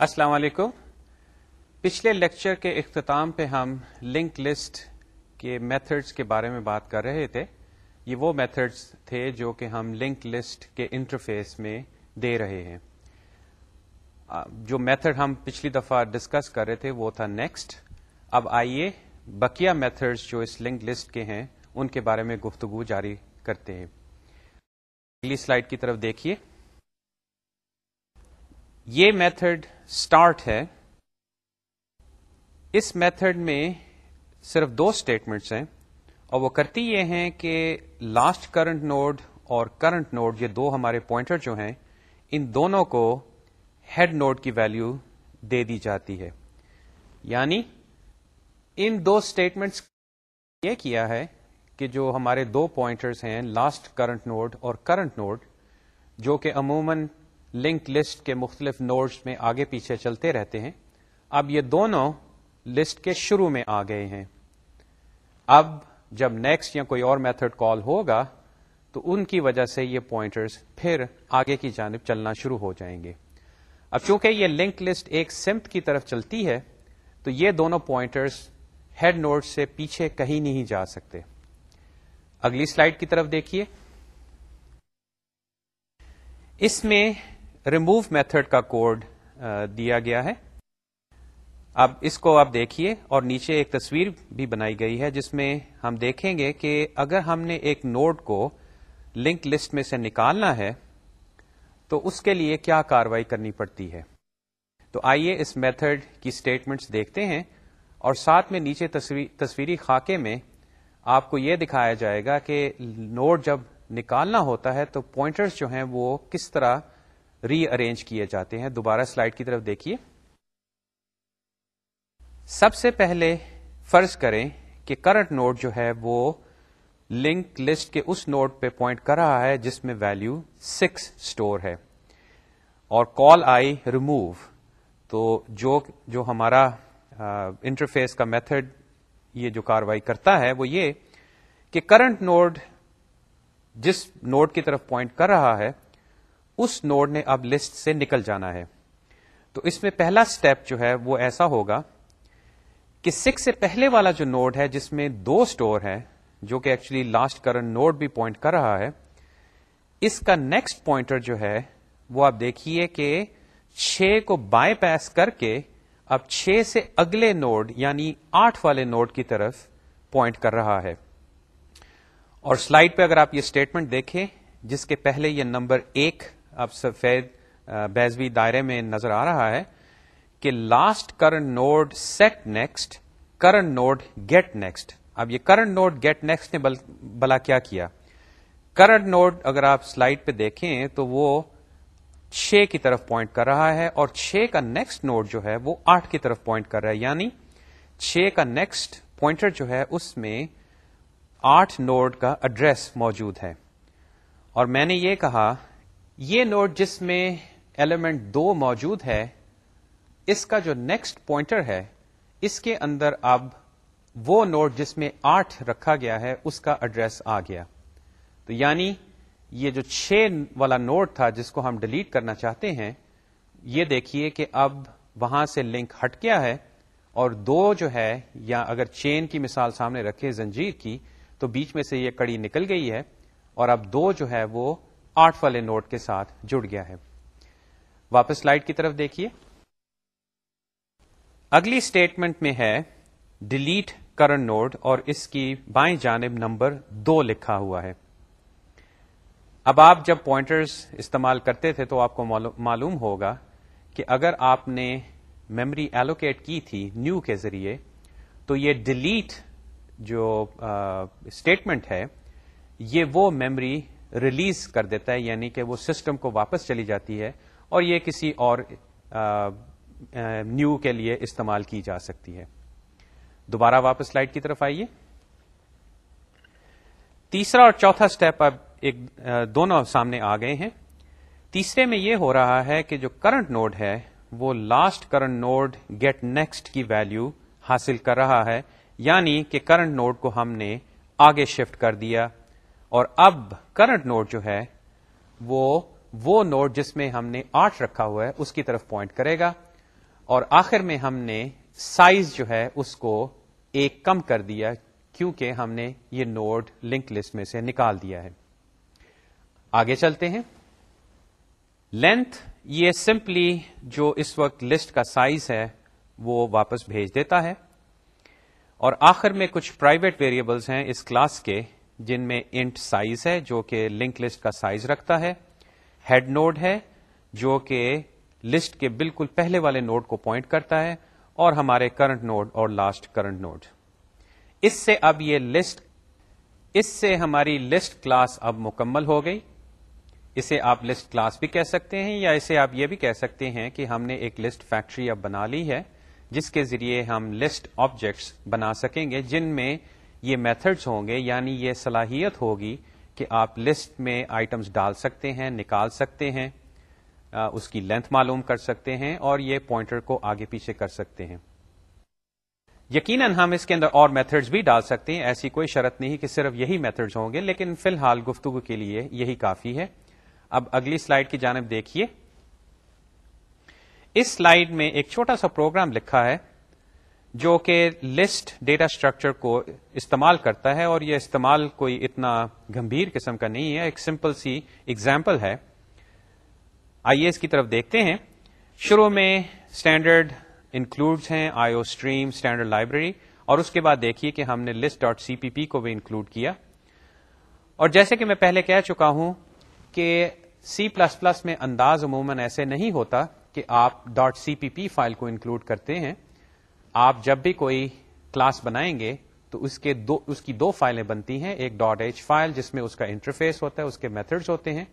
السلام علیکم۔ پچھلے لیکچر کے اختتام پہ ہم لنک لسٹ کے میتھڈز کے بارے میں بات کر رہے تھے۔ یہ وہ میتھڈز تھے جو کہ ہم لنک لسٹ کے انٹرفیس میں دے رہے ہیں۔ جو میتھڈ ہم پچھلی دفعہ ڈسکس کر رہے تھے وہ تھا نیکسٹ۔ اب آئیے بقیہ میتھڈز جو اس لنک لسٹ کے ہیں، ان کے بارے میں گفتگو جاری کرتے ہیں۔ اگلی سلائڈ کی طرف دیکھیے۔ یہ میتھڈ اسٹارٹ ہے۔ اس میتھڈ میں صرف دو اسٹیٹمنٹس ہیں اور وہ کرتی یہ ہیں کہ لاسٹ کرنٹ نوڈ اور کرنٹ نوڈ یہ دو ہمارے پوائنٹر جو ہیں، ان دونوں کو ہیڈ نوڈ کی ویلو دے دی جاتی ہے۔ یعنی ان دو اسٹیٹمنٹس یہ کیا ہے کہ جو ہمارے دو پوائنٹرز ہیں لاسٹ کرنٹ نوڈ اور کرنٹ نوڈ جو کہ عموماً لنک لسٹ کے مختلف نوڈز میں آگے پیچھے چلتے رہتے ہیں۔ اب یہ دونوں لسٹ کے شروع میں آ گئے ہیں۔ اب جب نیکسٹ یا کوئی اور میتھڈ کال ہوگا، تو ان کی وجہ سے یہ پوائنٹرز پھر آگے کی جانب چلنا شروع ہو جائیں گے۔ اب چونکہ یہ لنک لسٹ ایک سمت کی طرف چلتی ہے، تو یہ دونوں پوائنٹرز ہیڈ نوڈ سے پیچھے کہیں نہیں جا سکتے۔ اگلی سلائڈ کی طرف دیکھیے۔ اس میں ریموو میتھڈ کا کوڈ uh, دیا گیا ہے۔ اب اس کو آپ دیکھیے اور نیچے ایک تصویر بھی بنائی گئی ہے جس میں ہم دیکھیں گے کہ اگر ہم نے ایک نوڈ کو لنک لسٹ میں سے نکالنا ہے تو اس کے لیے کیا کاروائی کرنی پڑتی ہے۔ تو آئیے اس میتھڈ کی اسٹیٹمنٹس دیکھتے ہیں اور ساتھ میں نیچے تصویری خاکے میں آپ کو یہ دکھایا جائے گا کہ نوڈ جب نکالنا ہوتا ہے تو پوائنٹرز جو ہیں وہ کس طرح ری ارینج کیے جاتے ہیں۔ دوبارہ سلائڈ کی طرف دیکھیے۔ سب سے پہلے فرض کریں کہ کرنٹ نوڈ جو ہے وہ لنک لسٹ کے اس نوڈ پہ پوائنٹ کر رہا ہے جس میں ویلو سکس اسٹور ہے۔ اور کال آئی ریموو۔ تو جو جو ہمارا انٹرفیس کا میتھڈ یہ جو کاروائی کرتا ہے وہ یہ کہ کرنٹ نوڈ جس نوڈ کی طرف پوائنٹ کر رہا ہے اس نوڈ نے اب لسٹ سے نکل جانا ہے۔ تو اس میں پہلا اسٹیپ جو ہے وہ ایسا ہوگا کہ سکس سے پہلے والا جو نوڈ ہے جس میں دو اسٹور ہے جو کہ ایکچولی لاسٹ کرنٹ نوڈ بھی پوائنٹ کر رہا ہے، اس کا نیکسٹ پوائنٹر جو ہے وہ آپ دیکھیے کہ چھ کو بائی پیس کر کے اب چھ سے اگلے نوڈ یعنی آٹھ والے نوڈ کی طرف پوائنٹ کر رہا ہے۔ اور سلائڈ پہ اگر آپ یہ اسٹیٹمنٹ دیکھیں، جس کے پہلے یہ نمبر ایک اب سفید بیزوی دائرے میں نظر آ رہا ہے کہ last current node set next current node get next اب یہ کرنٹ نوڈ گیٹ نیکسٹ نے بلا کیا کیا؟ کرنٹ نوڈ اگر آپ سلائڈ پہ دیکھیں تو وہ چھ کی طرف پوائنٹ کر رہا ہے اور چھ کا نیکسٹ نوڈ جو ہے وہ آٹھ کی طرف پوائنٹ کر رہا ہے یعنی چھ کا نیکسٹ پوائنٹر جو ہے اس میں آٹھ نوڈ کا ایڈریس موجود ہے۔ اور میں نے یہ کہا یہ نوڈ جس میں ایلیمنٹ دو موجود ہے، اس کا جو نیکسٹ پوائنٹر ہے، اس کے اندر اب وہ نوڈ جس میں آٹھ رکھا گیا ہے، اس کا ایڈریس آ گیا۔ تو یعنی یہ جو چھ والا نوڈ تھا جس کو ہم ڈیلیٹ کرنا چاہتے ہیں، یہ دیکھیے کہ اب وہاں سے لنک ہٹ گیا ہے اور دو جو ہے، یا اگر چین کی مثال سامنے رکھے زنجیر کی، تو بیچ میں سے یہ کڑی نکل گئی ہے اور اب دو جو ہے وہ آٹھ والے نوٹ کے ساتھ جڑ گیا ہے۔ واپس لائٹ کی طرف دیکھیے۔ اگلی اسٹیٹمنٹ میں ہے، ڈیلیٹ کرنٹ نوڈ اور اس کی بائیں جانب نمبر دو لکھا ہوا ہے۔ اب آپ جب پوائنٹرز استعمال کرتے تھے تو آپ کو معلوم ہوگا کہ اگر آپ نے میمری ایلوکیٹ کی تھی نیو کے ذریعے، تو یہ ڈیلیٹ جو اسٹیٹمنٹ ہے، یہ وہ میمری ریلیز کر دیتا ہے یعنی کہ وہ سسٹم کو واپس چلی جاتی ہے اور یہ کسی اور نیو کے لیے استعمال کی جا سکتی ہے۔ دوبارہ واپس لائٹ کی طرف آئیے۔ تیسرا اور چوتھا اسٹیپ اب ایک دونوں سامنے آ گئے ہیں۔ تیسرے میں یہ ہو رہا ہے کہ جو کرنٹ نوڈ ہے، وہ last current node get next کی ویلو حاصل کر رہا ہے یعنی کہ کرنٹ نوڈ کو ہم نے آگے شفٹ کر دیا۔ اور اب کرنٹ نوڈ جو ہے، وہ وہ نوڈ جس میں ہم نے آٹھ رکھا ہوا ہے، اس کی طرف پوائنٹ کرے گا اور آخر میں ہم نے سائز جو ہے، اس کو ایک کم کر دیا کیونکہ ہم نے یہ نوڈ لنک لسٹ میں سے نکال دیا ہے۔ آگے چلتے ہیں۔ لینتھ یہ سمپلی جو اس وقت لسٹ کا سائز ہے، وہ واپس بھیج دیتا ہے۔ اور آخر میں کچھ پرائیویٹ ویریبلس ہیں اس کلاس کے۔ جن میں انٹ سائز ہے، جو کہ لنک لسٹ کا سائز رکھتا ہے۔ ہیڈ نوڈ ہے، جو کہ لسٹ کے بالکل پہلے والے نوڈ کو پوائنٹ کرتا ہے، اور ہمارے کرنٹ نوڈ اور لاسٹ کرنٹ نوڈ اس سے اب یہ لسٹ اس سے ہماری لسٹ کلاس اب مکمل ہو گئی۔ اسے آپ لسٹ کلاس بھی کہہ سکتے ہیں، یا اسے آپ یہ بھی کہہ سکتے ہیں کہ ہم نے ایک لسٹ فیکٹری اب بنا لی ہے، جس کے ذریعے ہم لسٹ آبجیکٹس بنا سکیں گے، جن میں یہ میتھڈس ہوں گے یعنی یہ صلاحیت ہوگی کہ آپ لسٹ میں آئٹمس ڈال سکتے ہیں، نکال سکتے ہیں اس کی لینتھ معلوم کر سکتے ہیں اور یہ پوائنٹر کو آگے پیچھے کر سکتے ہیں۔ یقیناً ہم اس کے اندر اور میتھڈز بھی ڈال سکتے ہیں، ایسی کوئی شرط نہیں کہ صرف یہی میتھڈز ہوں گے، لیکن فی الحال گفتگو کے لیے یہی کافی ہے۔ اب اگلی سلائڈ کی جانب دیکھیے۔ اس سلائڈ میں ایک چھوٹا سا پروگرام لکھا ہے۔ جو کہ لسٹ ڈیٹا اسٹرکچر کو استعمال کرتا ہے اور یہ استعمال کوئی اتنا گمبھیر قسم کا نہیں ہے، ایک سمپل سی ایگزامپل ہے۔ آئیے اس کی طرف دیکھتے ہیں۔ شروع میں اسٹینڈرڈ انکلوڈ ہیں آئیو اسٹریم اسٹینڈرڈ لائبریری اور اس کے بعد دیکھیے کہ ہم نے list dot C P P کو بھی انکلوڈ کیا۔ اور جیسے کہ میں پہلے کہہ چکا ہوں کہ سی پلس پلس میں انداز عموماً ایسے نہیں ہوتا کہ آپ. Dot C P P file کو انکلوڈ کرتے ہیں۔ آپ جب بھی کوئی کلاس بنائیں گے تو اس کے دو، اس کی دو فائلیں بنتی ہیں، ایک. ڈاٹ ایچ فائل جس میں اس کا انٹرفیس ہوتا ہے، اس کے میتھڈز ہوتے ہیں،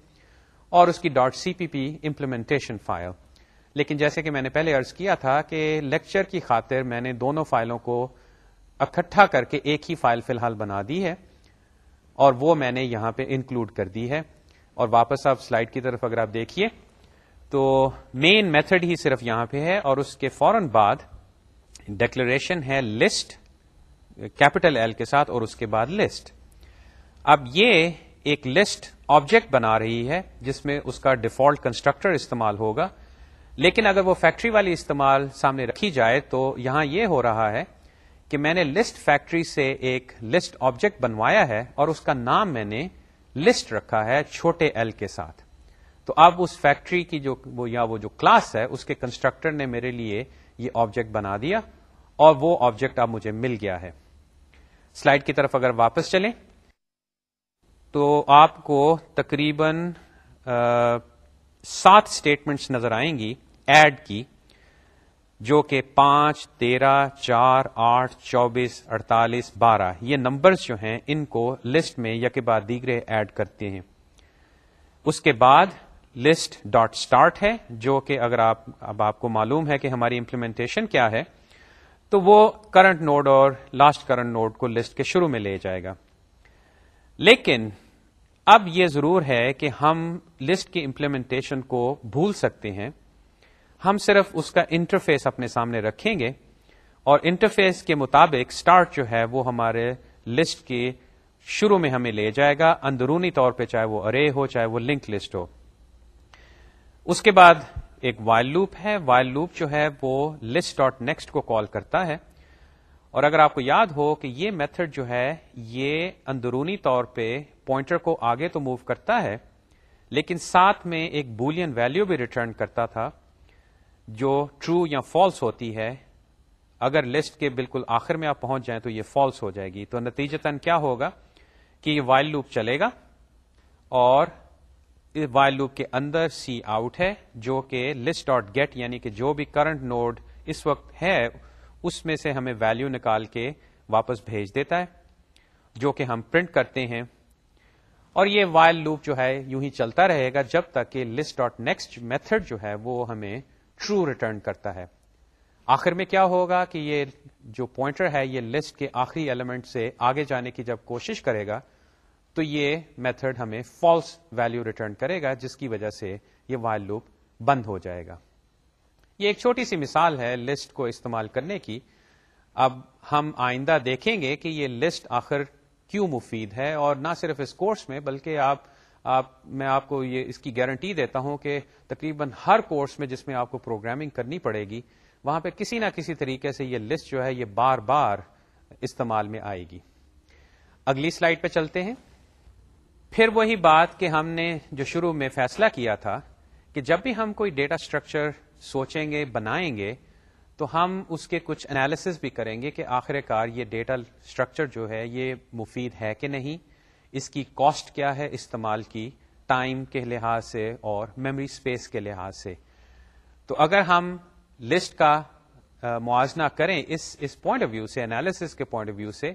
اور اس کی. Dot C P P implementation file لیکن جیسے کہ میں نے پہلے ارض کیا تھا کہ لیکچر کی خاطر میں نے دونوں فائلوں کو اکٹھا کر کے ایک ہی فائل فی الحال بنا دی ہے، اور وہ میں نے یہاں پہ انکلوڈ کر دی ہے۔ اور واپس آپ سلائڈ کی طرف اگر آپ دیکھیے، تو مین میتھڈ ہی صرف یہاں پہ ہے، اور اس کے فوراً بعد ڈیکلریشن ہے لسٹ کیپٹل ایل کے ساتھ اور اس کے بعد لسٹ اب یہ ایک لسٹ آبجیکٹ بنا رہی ہے جس میں اس کا ڈیفالٹ کنسٹرکٹر استعمال ہوگا. لیکن اگر وہ فیکٹری والی استعمال سامنے رکھی جائے تو یہاں یہ ہو رہا ہے کہ میں نے لسٹ فیکٹری سے ایک لسٹ آبجیکٹ بنوایا ہے اور اس کا نام میں نے لسٹ رکھا ہے چھوٹے ایل کے ساتھ. تو اب اس فیکٹری کی جو وہ یا وہ جو کلاس ہے اس کے کنسٹرکٹر نے میرے لیے یہ آبجیکٹ بنا دیا. اور وہ آبجیکٹ اب مجھے مل گیا ہے۔ سلائڈ کی طرف اگر واپس چلیں، تو آپ کو تقریباً سات اسٹیٹمنٹس نظر آئیں گی ایڈ کی، جو کہ پانچ، تیرہ، چار، آٹھ، چوبیس، اڑتالیس، بارہ، یہ نمبرز جو ہیں، ان کو لسٹ میں یا کے بعد دیگرے ایڈ کرتے ہیں۔ اس کے بعد لسٹ ڈاٹ اسٹارٹ ہے، جو کہ اگر آپ، اب آپ کو معلوم ہے کہ ہماری امپلیمنٹیشن کیا ہے تو وہ کرنٹ نوڈ اور لاسٹ کرنٹ نوڈ کو لسٹ کے شروع میں لے جائے گا۔ لیکن اب یہ ضرور ہے کہ ہم لسٹ کی امپلیمنٹیشن کو بھول سکتے ہیں۔ ہم صرف اس کا انٹرفیس اپنے سامنے رکھیں گے اور انٹرفیس کے مطابق اسٹارٹ جو ہے وہ ہمارے لسٹ کے شروع میں ہمیں لے جائے گا۔ اندرونی طور پہ چاہے وہ ارے ہو، چاہے وہ لنک لسٹ ہو۔ اس کے بعد ایک وائل لوپ ہے۔ وائل لوپ جو ہے وہ لسٹ ڈاٹ نیکسٹ کو کال کرتا ہے۔ اور اگر آپ کو یاد ہو کہ یہ میتھڈ جو ہے، یہ اندرونی طور پہ پوائنٹر کو آگے تو موو کرتا ہے، لیکن ساتھ میں ایک بولین ویلو بھی ریٹرن کرتا تھا، جو ٹرو یا فالس ہوتی ہے۔ اگر لسٹ کے بالکل آخر میں آپ پہنچ جائیں تو یہ فالس ہو جائے گی۔ تو نتیجتاً کیا ہوگا کہ یہ وائل لوپ چلے گا اور وائل لوپ کے اندر سی آؤٹ ہے، جو کہ لسٹ ڈاٹ گیٹ یعنی کہ جو بھی کرنٹ نوڈ اس وقت ہے، اس میں سے ہمیں ویلو نکال کے واپس بھیج دیتا ہے، جو کہ ہم پرنٹ کرتے ہیں۔ اور یہ وائل لوپ جو ہے، یوں ہی چلتا رہے گا جب تک کہ لسٹ ڈاٹ نیکسٹ میتھڈ جو ہے، وہ ہمیں ٹرو ریٹرن کرتا ہے۔ آخر میں کیا ہوگا کہ یہ جو پوائنٹر ہے، یہ لسٹ کے آخری ایلیمنٹ سے آگے جانے کی جب کوشش کرے گا تو یہ میتھڈ ہمیں فالس ویلو ریٹرن کرے گا، جس کی وجہ سے یہ وائل لوپ بند ہو جائے گا۔ یہ ایک چھوٹی سی مثال ہے لسٹ کو استعمال کرنے کی۔ اب ہم آئندہ دیکھیں گے کہ یہ لسٹ آخر کیوں مفید ہے اور نہ صرف اس کورس میں، بلکہ آپ آپ، میں آپ کو یہ، اس کی گارنٹی دیتا ہوں کہ تقریباً ہر کورس میں جس میں آپ کو پروگرامنگ کرنی پڑے گی، وہاں پہ کسی نہ کسی طریقے سے یہ لسٹ جو ہے، یہ بار بار استعمال میں آئے گی۔ اگلی سلائڈ پہ چلتے ہیں۔ پھر وہی بات کہ ہم نے جو شروع میں فیصلہ کیا تھا کہ جب بھی ہم کوئی ڈیٹا اسٹرکچر سوچیں گے، بنائیں گے، تو ہم اس کے کچھ انالیسس بھی کریں گے کہ آخر کار یہ ڈیٹا اسٹرکچر جو ہے، یہ مفید ہے کہ نہیں، اس کی کاسٹ کیا ہے استعمال کی ٹائم کے لحاظ سے اور میموری اسپیس کے لحاظ سے۔ تو اگر ہم لسٹ کا موازنہ کریں اس اس پوائنٹ آف ویو سے انالیس کے پوائنٹ آف ویو سے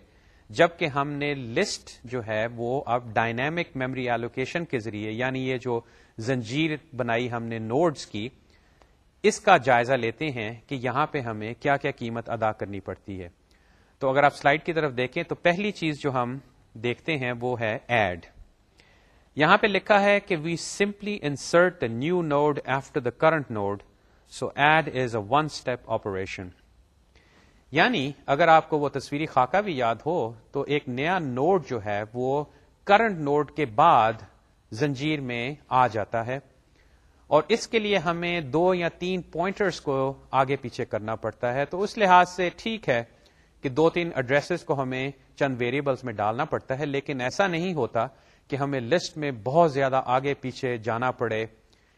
جبکہ ہم نے لسٹ جو ہے وہ اب ڈائنامک میموری ایلوکیشن کے ذریعے یعنی یہ جو زنجیر بنائی ہم نے نوڈز کی، اس کا جائزہ لیتے ہیں کہ یہاں پہ ہمیں کیا کیا قیمت ادا کرنی پڑتی ہے۔ تو اگر آپ سلائڈ کی طرف دیکھیں تو پہلی چیز جو ہم دیکھتے ہیں وہ ہے ایڈ یہاں پہ لکھا ہے کہ we simply insert new node after the current node so add is a one step operation یعنی اگر آپ کو وہ تصویری خاکہ بھی یاد ہو، تو ایک نیا نوڈ جو ہے، وہ کرنٹ نوڈ کے بعد زنجیر میں آ جاتا ہے۔ اور اس کے لیے ہمیں دو یا تین پوائنٹرز کو آگے پیچھے کرنا پڑتا ہے۔ تو اس لحاظ سے ٹھیک ہے کہ دو تین ایڈریسز کو ہمیں چند ویریبلس میں ڈالنا پڑتا ہے، لیکن ایسا نہیں ہوتا کہ ہمیں لسٹ میں بہت زیادہ آگے پیچھے جانا پڑے۔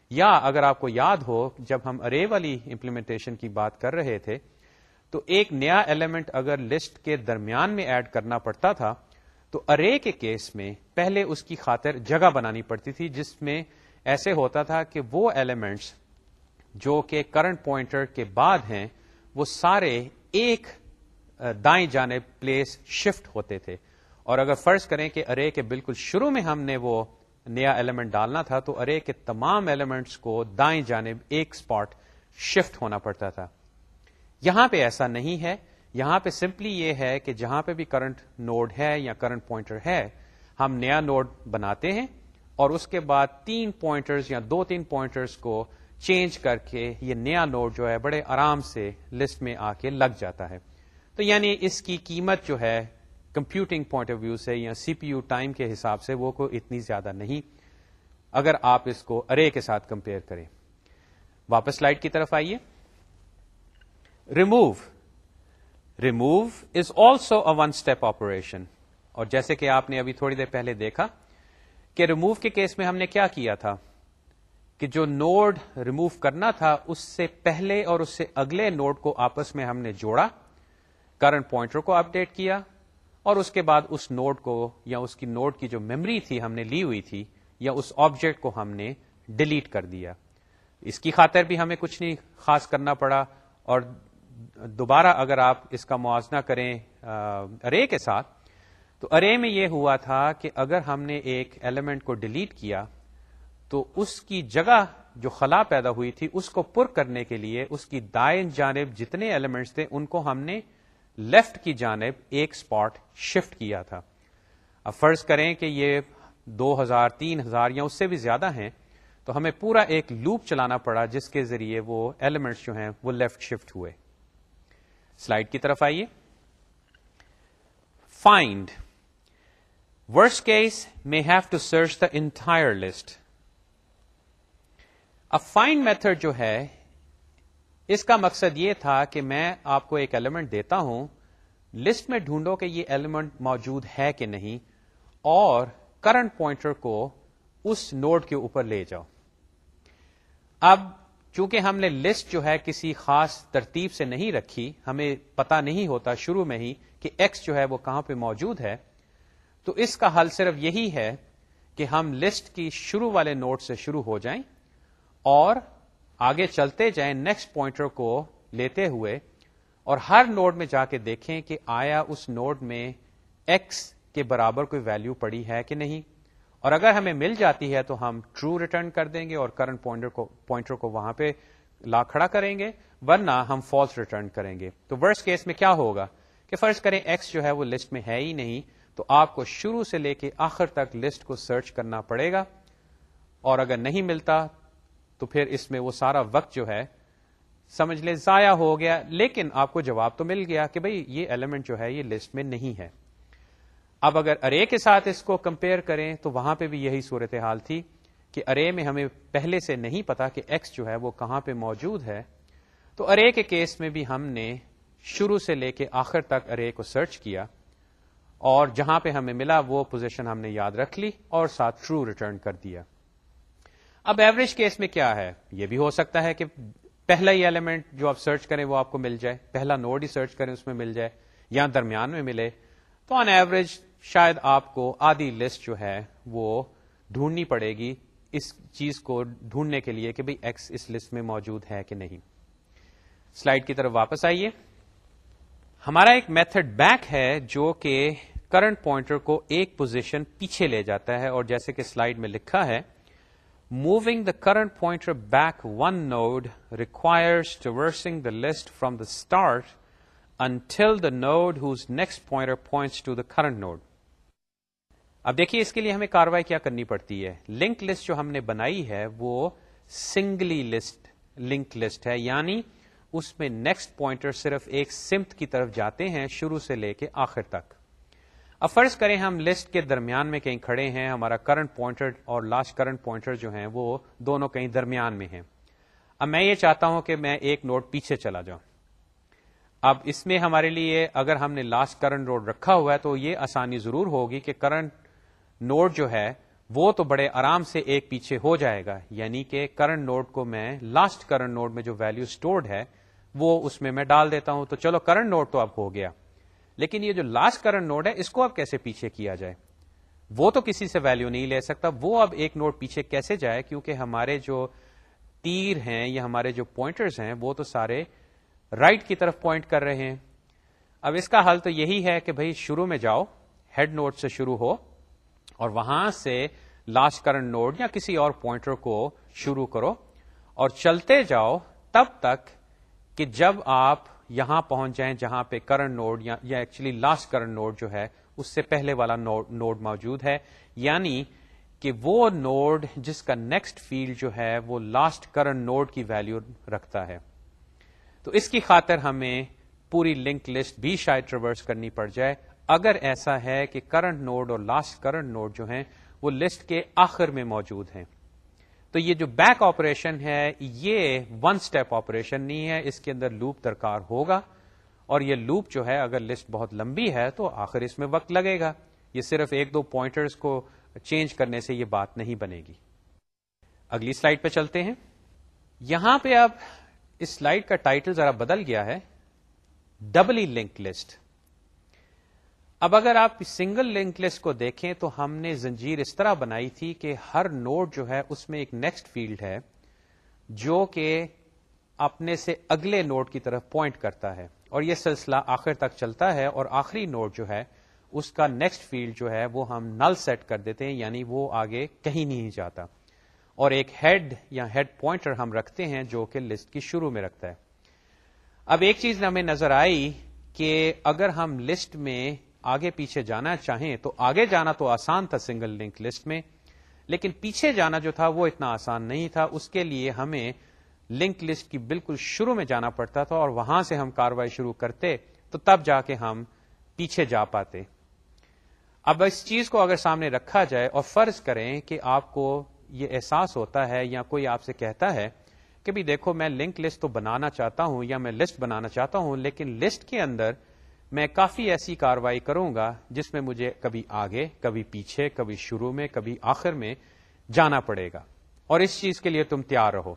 یا اگر آپ کو یاد ہو، جب ہم ارے والی امپلیمنٹیشن کی بات کر رہے تھے تو ایک نیا ایلیمنٹ اگر لسٹ کے درمیان میں ایڈ کرنا پڑتا تھا، تو ارے کے کیس میں پہلے اس کی خاطر جگہ بنانی پڑتی تھی، جس میں ایسے ہوتا تھا کہ وہ ایلیمنٹس جو کہ کرنٹ پوائنٹر کے بعد ہیں، وہ سارے ایک دائیں جانب پلیس شفٹ ہوتے تھے۔ اور اگر فرض کریں کہ ارے کے بالکل شروع میں ہم نے وہ نیا ایلیمنٹ ڈالنا تھا، تو ارے کے تمام ایلیمنٹس کو دائیں جانب ایک اسپاٹ شفٹ ہونا پڑتا تھا۔ یہاں پہ ایسا نہیں ہے۔ یہاں پہ سمپلی یہ ہے کہ جہاں پہ بھی کرنٹ نوڈ ہے یا کرنٹ پوائنٹر ہے، ہم نیا نوڈ بناتے ہیں اور اس کے بعد تین پوائنٹرز یا دو تین پوائنٹرز کو چینج کر کے یہ نیا نوڈ جو ہے بڑے آرام سے لسٹ میں آ کے لگ جاتا ہے۔ تو یعنی اس کی قیمت جو ہے کمپیوٹنگ پوائنٹ آف ویو سے یا سی پی یو ٹائم کے حساب سے وہ کوئی اتنی زیادہ نہیں۔ اگر آپ اس کو ارے کے ساتھ کمپیئر کریں۔ واپس سلائڈ کی طرف آئیے۔ Remove remove is also a one step operation اور جیسے کہ آپ نے ابھی تھوڑی دیر پہلے دیکھا کہ ریموو کے کیس میں ہم نے کیا کیا تھا؟ کہ جو نوڈ ریموو کرنا تھا، اس سے پہلے اور اس سے اگلے نوڈ کو آپس میں ہم نے جوڑا کرنٹ پوائنٹر کو اپڈیٹ کیا اور اس کے بعد اس نوڈ کو یا اس کی نوڈ کی جو میمری تھی ہم نے لی ہوئی تھی یا اس آبجیکٹ کو ہم نے ڈیلیٹ کر دیا۔ اس کی خاطر بھی ہمیں کچھ نہیں خاص کرنا پڑا اور دوبارہ اگر آپ اس کا موازنہ کریں ارے کے ساتھ، تو ارے میں یہ ہوا تھا کہ اگر ہم نے ایک ایلیمنٹ کو ڈیلیٹ کیا، تو اس کی جگہ جو خلا پیدا ہوئی تھی، اس کو پر کرنے کے لیے اس کی دائیں جانب جتنے ایلیمنٹس تھے، ان کو ہم نے لیفٹ کی جانب ایک اسپاٹ شفٹ کیا تھا۔ اب فرض کریں کہ یہ دو ہزار، تین ہزار یا اس سے بھی زیادہ ہیں، تو ہمیں پورا ایک لوپ چلانا پڑا، جس کے ذریعے وہ ایلیمنٹس جو ہیں، وہ لیفٹ شفٹ ہوئے۔ سلائڈ کی طرف آئیے۔ Find worst case may have to search the entire list اب فائنڈ میتھڈ جو ہے، اس کا مقصد یہ تھا کہ میں آپ کو ایک ایلیمنٹ دیتا ہوں۔ لسٹ میں ڈھونڈو کہ یہ ایلیمنٹ موجود ہے کہ نہیں اور کرنٹ پوائنٹر کو اس نوڈ کے اوپر لے جاؤ۔ اب چونکہ ہم نے لسٹ جو ہے کسی خاص ترتیب سے نہیں رکھی، ہمیں پتا نہیں ہوتا شروع میں ہی کہ ایکس جو ہے وہ کہاں پہ موجود ہے۔ تو اس کا حل صرف یہی ہے کہ ہم لسٹ کی شروع والے نوٹ سے شروع ہو جائیں اور آگے چلتے جائیں نیکسٹ پوائنٹر کو لیتے ہوئے اور ہر نوڈ میں جا کے دیکھیں کہ آیا اس نوڈ میں ایکس کے برابر کوئی ویلو پڑی ہے کہ نہیں۔ اور اگر ہمیں مل جاتی ہے تو ہم ٹرو ریٹرن کر دیں گے اور کرنٹ پوائنٹر کو وہاں پہ لا کھڑا کریں گے، ورنہ ہم فالس ریٹرن کریں گے۔ تو ورس کیس میں کیا ہوگا؟ کہ فرض کریں ایکس جو ہے وہ لسٹ میں ہے ہی نہیں، تو آپ کو شروع سے لے کے آخر تک لسٹ کو سرچ کرنا پڑے گا۔ اور اگر نہیں ملتا، تو پھر اس میں وہ سارا وقت جو ہے، سمجھ لیں، ضائع ہو گیا۔ لیکن آپ کو جواب تو مل گیا کہ بھئی یہ ایلیمنٹ جو ہے یہ لسٹ میں نہیں ہے۔ اب اگر ارے کے ساتھ اس کو کمپیئر کریں تو وہاں پہ بھی یہی صورتحال تھی کہ ارے میں ہمیں پہلے سے نہیں پتا کہ ایکس جو ہے وہ کہاں پہ موجود ہے، تو ارے کے کیس میں بھی ہم نے شروع سے لے کے آخر تک ارے کو سرچ کیا اور جہاں پہ ہمیں ملا وہ پوزیشن ہم نے یاد رکھ لی اور ساتھ ٹرو ریٹرن کر دیا۔ اب ایوریج کیس میں کیا ہے؟ یہ بھی ہو سکتا ہے کہ پہلا ہی ایلیمنٹ جو آپ سرچ کریں وہ آپ کو مل جائے، پہلا نوڈ ہی سرچ کریں اس میں مل جائے یا درمیان میں ملے۔ تو آن ایوریج شاید آپ کو آدھی لسٹ جو ہے وہ ڈھونڈنی پڑے گی اس چیز کو ڈھونڈنے کے لیے کہ بھائی ایکس اس لسٹ میں موجود ہے کہ نہیں۔ سلائڈ کی طرف واپس آئیے۔ ہمارا ایک میتھڈ بیک ہے جو کہ کرنٹ پوائنٹر کو ایک پوزیشن پیچھے لے جاتا ہے اور جیسے کہ سلائڈ میں لکھا ہے moving the current pointer back one node requires traversing the list from the start until the node whose next pointer points to the current node اب دیکھیے اس کے لیے ہمیں کاروائی کیا کرنی پڑتی ہے۔ لنک لسٹ جو ہم نے بنائی ہے وہ سنگلی لسٹ، لنک لسٹ ہے۔ یعنی اس میں نیکسٹ پوائنٹر صرف ایک سمت کی طرف جاتے ہیں شروع سے لے کے آخر تک۔ اب فرض کریں ہم لسٹ کے درمیان میں کہیں کھڑے ہیں، ہمارا کرنٹ پوائنٹر اور لاسٹ کرنٹ پوائنٹر جو ہیں وہ دونوں کہیں درمیان میں ہیں۔ اب میں یہ چاہتا ہوں کہ میں ایک نوٹ پیچھے چلا جاؤں۔ اب اس میں ہمارے لیے اگر ہم نے لاسٹ کرنٹ نوڈ رکھا ہوا ہے تو یہ آسانی ضرور ہوگی کہ کرنٹ نوڈ جو ہے، وہ تو بڑے آرام سے ایک پیچھے ہو جائے گا۔ یعنی کہ کرنٹ نوڈ کو میں لاسٹ کرنٹ نوڈ میں جو ویلو اسٹورڈ ہے، وہ اس میں میں ڈال دیتا ہوں۔ تو چلو کرنٹ نوڈ تو اب ہو گیا۔ لیکن یہ جو لاسٹ کرنٹ نوڈ ہے، اس کو اب کیسے پیچھے کیا جائے؟ وہ تو کسی سے ویلو نہیں لے سکتا۔ وہ اب ایک نوڈ پیچھے کیسے جائے؟ کیونکہ ہمارے جو تیر ہیں یا ہمارے جو پوائنٹرز ہیں، وہ تو سارے رائٹ right کی طرف پوائنٹ کر رہے ہیں۔ اب اس کا حل تو یہی ہے کہ بھائی شروع میں جاؤ ہیڈ نوٹ سے شروع ہو۔ اور وہاں سے لاسٹ کرنٹ نوڈ یا کسی اور پوائنٹر کو شروع کرو اور چلتے جاؤ تب تک کہ جب آپ یہاں پہنچ جائیں جہاں پہ کرنٹ نوڈ یا ایکچولی لاسٹ کرنٹ نوڈ جو ہے، اس سے پہلے والا نوڈ موجود ہے۔ یعنی کہ وہ نوڈ جس کا نیکسٹ فیلڈ جو ہے، وہ لاسٹ کرنٹ نوڈ کی ویلو رکھتا ہے۔ تو اس کی خاطر ہمیں پوری لنک لسٹ بھی شاید ریورس کرنی پڑ جائے۔ اگر ایسا ہے کہ کرنٹ نوڈ اور لاسٹ کرنٹ نوڈ جو ہیں وہ لسٹ کے آخر میں موجود ہیں، تو یہ جو بیک آپریشن ہے، یہ ون سٹیپ آپریشن نہیں ہے، اس کے اندر لوپ درکار ہوگا، اور یہ لوپ جو ہے، اگر لسٹ بہت لمبی ہے تو آخر اس میں وقت لگے گا۔ یہ صرف ایک دو پوائنٹرز کو چینج کرنے سے یہ بات نہیں بنے گی۔ اگلی سلائڈ پہ چلتے ہیں۔ یہاں پہ اب اس سلائڈ کا ٹائٹل ذرا بدل گیا ہے ڈبلی لنک لسٹ اب اگر آپ سنگل لنک لسٹ کو دیکھیں تو ہم نے زنجیر اس طرح بنائی تھی کہ ہر نوڈ جو ہے اس میں ایک نیکسٹ فیلڈ ہے جو کہ اپنے سے اگلے نوڈ کی طرف پوائنٹ کرتا ہے اور یہ سلسلہ آخر تک چلتا ہے اور آخری نوڈ جو ہے اس کا نیکسٹ فیلڈ جو ہے وہ ہم نل سیٹ کر دیتے ہیں یعنی وہ آگے کہیں نہیں جاتا۔ اور ایک ہیڈ یا ہیڈ پوائنٹر ہم رکھتے ہیں جو کہ لسٹ کی شروع میں رکھتا ہے۔ اب ایک چیز ہمیں نظر آئی کہ اگر ہم لسٹ میں آگے پیچھے جانا چاہیں تو آگے جانا تو آسان تھا سنگل لنک لسٹ میں، لیکن پیچھے جانا جو تھا وہ اتنا آسان نہیں تھا۔ اس کے لیے ہمیں لنک لسٹ کی بالکل شروع میں جانا پڑتا تھا اور وہاں سے ہم کاروائی شروع کرتے تو تب جا کے ہم پیچھے جا پاتے۔ اب اس چیز کو اگر سامنے رکھا جائے اور فرض کریں کہ آپ کو یہ احساس ہوتا ہے یا کوئی آپ سے کہتا ہے کہ بھی دیکھو میں لنک لسٹ تو بنانا چاہتا ہوں یا میں لسٹ بنانا چاہتا ہوں، لیکن لسٹ کے اندر میں کافی ایسی کاروائی کروں گا جس میں مجھے کبھی آگے، کبھی پیچھے، کبھی شروع میں، کبھی آخر میں جانا پڑے گا۔ اور اس چیز کے لیے تم تیار رہو۔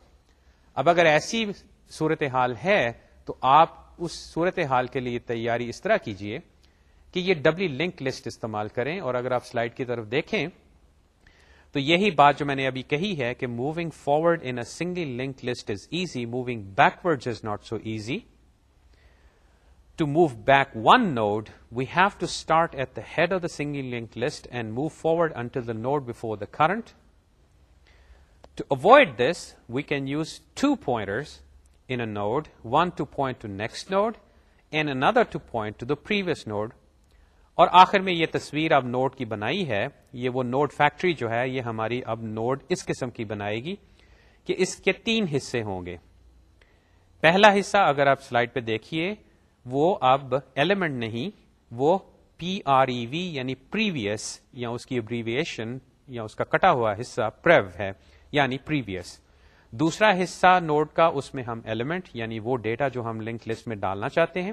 اب اگر ایسی صورت حال ہے تو آپ اس صورت حال کے لیے تیاری اس طرح کیجیے کہ یہ ڈبلی لنک لسٹ استعمال کریں اور اگر آپ سلائڈ کی طرف دیکھیں تو یہی بات جو میں نے ابھی کہی ہے کہ moving forward in single link list is easy moving backward is not so easy To move back one node, we have to start at the head of the single linked list and move forward until the node before the current. To avoid this, we can use two pointers in a node, one to point to next node and another to point to the previous node. اور آخر میں یہ تصویر اب node کی بنائی ہے یہ وہ نوڈ فیکٹری جو ہے یہ ہماری اب نوڈ اس قسم کی بنائے گی کہ اس کے تین حصے ہوں گے پہلا حصہ اگر آپ سلائڈ پہ دیکھیے وہ اب ایلیمنٹ نہیں، وہ پی آر ای وی یعنی پریویس یا اس کی ابریویشن یا اس کا کٹا ہوا حصہ پریو ہے یعنی پریویس دوسرا حصہ نوڈ کا، اس میں ہم ایلیمنٹ یعنی وہ ڈیٹا جو ہم لنک لسٹ میں ڈالنا چاہتے ہیں۔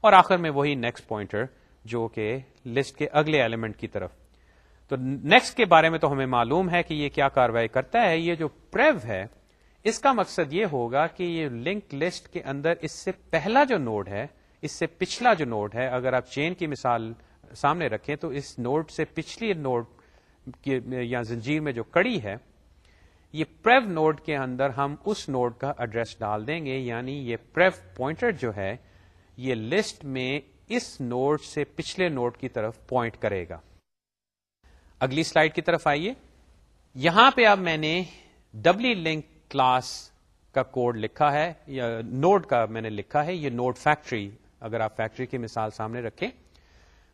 اور آخر میں وہی نیکسٹ پوائنٹر جو کہ لسٹ کے اگلے ایلیمنٹ کی طرف۔ تو نیکسٹ کے بارے میں تو ہمیں معلوم ہے کہ یہ کیا کاروائی کرتا ہے، یہ جو پریو ہے، اس کا مقصد یہ ہوگا کہ یہ لنک لسٹ کے اندر اس سے پہلا جو نوڈ ہے اس سے پچھلا جو نوڈ ہے، اگر آپ چین کی مثال سامنے رکھیں تو اس نوڈ سے پچھلی نوڈ یا زنجیر میں جو کڑی ہے، یہ پریو نوڈ کے اندر ہم اس نوڈ کا ایڈریس ڈال دیں گے یعنی یہ پریو پوائنٹر جو ہے، یہ لسٹ میں اس نوڈ سے پچھلے نوڈ کی طرف پوائنٹ کرے گا۔ اگلی سلائڈ کی طرف آئیے۔ یہاں پہ اب میں نے ڈبلی لنک کلاس کا کوڈ لکھا ہے، یا نوڈ کا میں نے لکھا ہے، یہ نوڈ فیکٹری اگر آپ فیکٹری کی مثال سامنے رکھیں،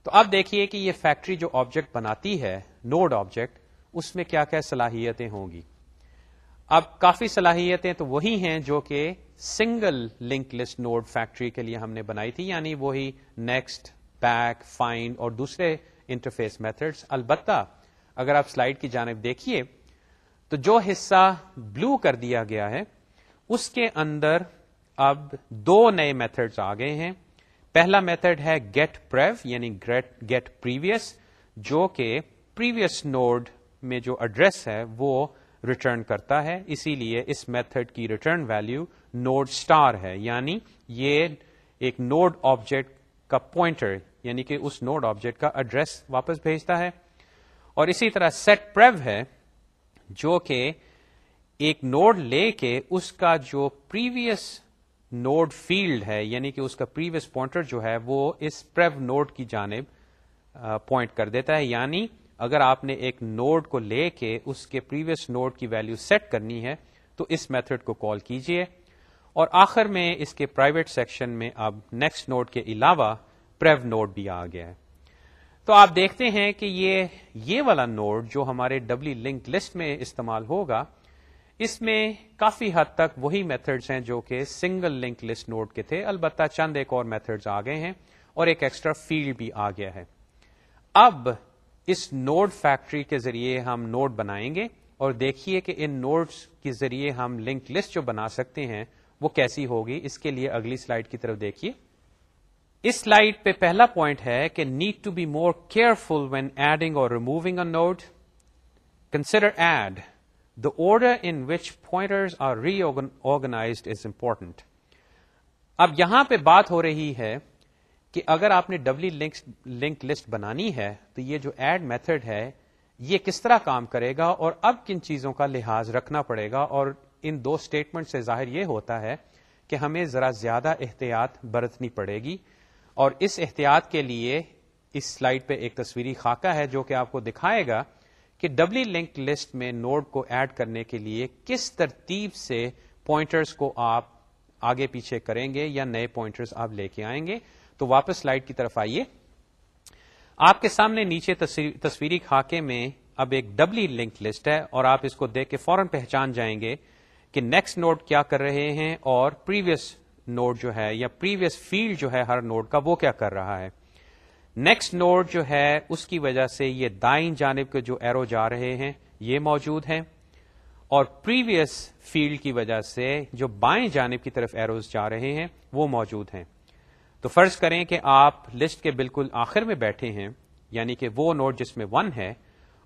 تو اب دیکھیے کہ یہ فیکٹری جو آبجیکٹ بناتی ہے نوڈ آبجیکٹ اس میں کیا کیا صلاحیتیں ہوں گی۔ اب کافی صلاحیتیں تو وہی ہیں جو کہ single link list node factory کے لیے ہم نے بنائی تھی یعنی وہی نیکسٹ بیک فائنڈ اور دوسرے انٹرفیس میتھڈس البتہ اگر آپ سلائڈ کی جانب دیکھیے، تو جو حصہ بلو کر دیا گیا ہے، اس کے اندر اب دو نئے میتھڈز آ گئے ہیں۔ پہلا میتھڈ ہے گیٹ پریو یعنی گیٹ پریویس جو کہ پریویس نوڈ میں جو ایڈریس ہے وہ ریٹرن کرتا ہے. اسی لیے اس میتھڈ کی ریٹرن ویلو نوڈ اسٹار ہے. یعنی یہ ایک نوڈ آبجیکٹ کا پوائنٹر یعنی کہ اس نوڈ آبجیکٹ کا ایڈریس واپس بھیجتا ہے. اور اسی طرح سیٹ پریو ہے جو کہ ایک نوڈ لے کے اس کا جو پریویس نوڈ فیلڈ ہے یعنی کہ اس کا پریویس پوائنٹر جو ہے وہ اس پریو نوڈ کی جانب پوائنٹ کر دیتا ہے۔ یعنی اگر آپ نے ایک نوڈ کو لے کے اس کے پریویس نوڈ کی ویلو سیٹ کرنی ہے، تو اس میتھڈ کو کال کیجیے اور آخر میں اس کے پرائیویٹ سیکشن میں اب نیکسٹ نوڈ کے علاوہ پریو نوڈ بھی آ گیا ہے۔ تو آپ دیکھتے ہیں کہ یہ یہ والا نوڈ جو ہمارے ڈبلی لنک لسٹ میں استعمال ہوگا اس میں کافی حد تک وہی میتھڈز ہیں جو کہ سنگل لنک لسٹ نوڈ کے تھے۔ البتہ چند ایک اور میتھڈز آ گئے ہیں اور ایک ایکسٹرا فیلڈ بھی آ گیا ہے۔ اب اس نوڈ فیکٹری کے ذریعے ہم نوڈ بنائیں گے اور دیکھیے کہ ان نوڈز کے ذریعے ہم لنک لسٹ جو بنا سکتے ہیں وہ کیسی ہوگی۔ اس کے لیے اگلی سلائڈ کی طرف دیکھیے۔ اس سلائڈ پہ پہلا پوائنٹ ہے کہ need to be more careful when adding اور removing a node consider add the order in which pointers are reorganized is important اب یہاں پہ بات ہو رہی ہے کہ اگر آپ نے ڈبلی لنک لسٹ بنانی ہے تو یہ جو ایڈ میتھڈ ہے، یہ کس طرح کام کرے گا اور اب کن چیزوں کا لحاظ رکھنا پڑے گا اور ان دو اسٹیٹمنٹ سے ظاہر یہ ہوتا ہے کہ ہمیں ذرا زیادہ احتیاط برتنی پڑے گی اور اس احتیاط کے لیے اس سلائڈ پہ ایک تصویری خاکہ ہے جو کہ آپ کو دکھائے گا۔ کہ ڈبلی لنک لسٹ میں نوڈ کو ایڈ کرنے کے لیے کس ترتیب سے پوائنٹرز کو آپ آگے پیچھے کریں گے یا نئے پوائنٹرز آپ لے کے آئیں گے؟ تو واپس سلائڈ کی طرف آئیے۔ آپ کے سامنے نیچے تصویری خاکے میں اب ایک ڈبلی لنک لسٹ ہے اور آپ اس کو دیکھ کے فوراً پہچان جائیں گے کہ نیکسٹ نوٹ کیا کر رہے ہیں اور پریویس نوڈ جو ہے یا پریویس فیلڈ جو ہے ہر نوڈ کا وہ کیا کر رہا ہے۔ نیکسٹ نوڈ جو ہے، اس کی وجہ سے یہ دائیں جانب کے جو ایرو جا رہے ہیں، یہ موجود ہیں. اور پریویس فیلڈ کی وجہ سے جو بائیں جانب کی طرف ایروز جا رہے ہیں، وہ موجود ہیں. تو فرض کریں کہ آپ لسٹ کے بالکل آخر میں بیٹھے ہیں یعنی کہ وہ نوٹ جس میں ون ہے،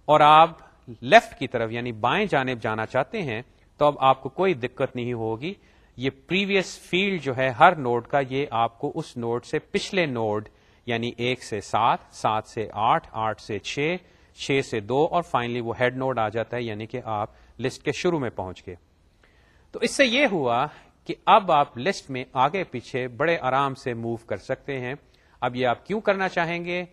اور آپ لیفٹ کی طرف یعنی بائیں جانب جانا چاہتے ہیں، تو اب آپ کو کوئی دقت نہیں ہوگی. یہ پریویس فیلڈ جو ہے، ہر نوڈ کا، یہ آپ کو اس نوڈ سے پچھلے نوڈ یعنی ایک سے سات سات سے آٹھ آٹھ سے چھ چھ سے دو اور فائنلی وہ ہیڈ نوڈ آ جاتا ہے یعنی کہ آپ لسٹ کے شروع میں پہنچ گئے۔ تو اس سے یہ ہوا کہ اب آپ لسٹ میں آگے پیچھے بڑے آرام سے موو کر سکتے ہیں۔ اب یہ آپ کیوں کرنا چاہیں گے؟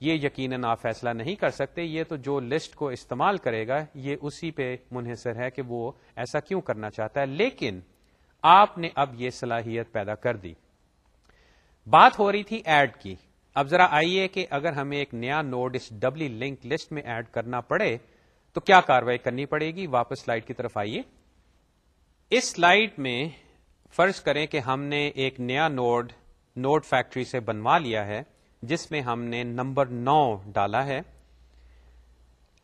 یہ یقیناً آپ فیصلہ نہیں کر سکتے۔ یہ تو جو لسٹ کو استعمال کرے گا، یہ اسی پہ منحصر ہے کہ وہ ایسا کیوں کرنا چاہتا ہے۔ لیکن آپ نے اب یہ صلاحیت پیدا کر دی۔ بات ہو رہی تھی ایڈ کی۔ اب ذرا آئیے کہ اگر ہمیں ایک نیا نوڈ اس ڈبلی لنک لسٹ میں ایڈ کرنا پڑے، تو کیا کاروائی کرنی پڑے گی؟ واپس سلائڈ کی طرف آئیے۔ اس سلائڈ میں فرض کریں کہ ہم نے ایک نیا نوڈ نوڈ فیکٹری سے بنوا لیا ہے، جس میں ہم نے نمبر نو ڈالا ہے۔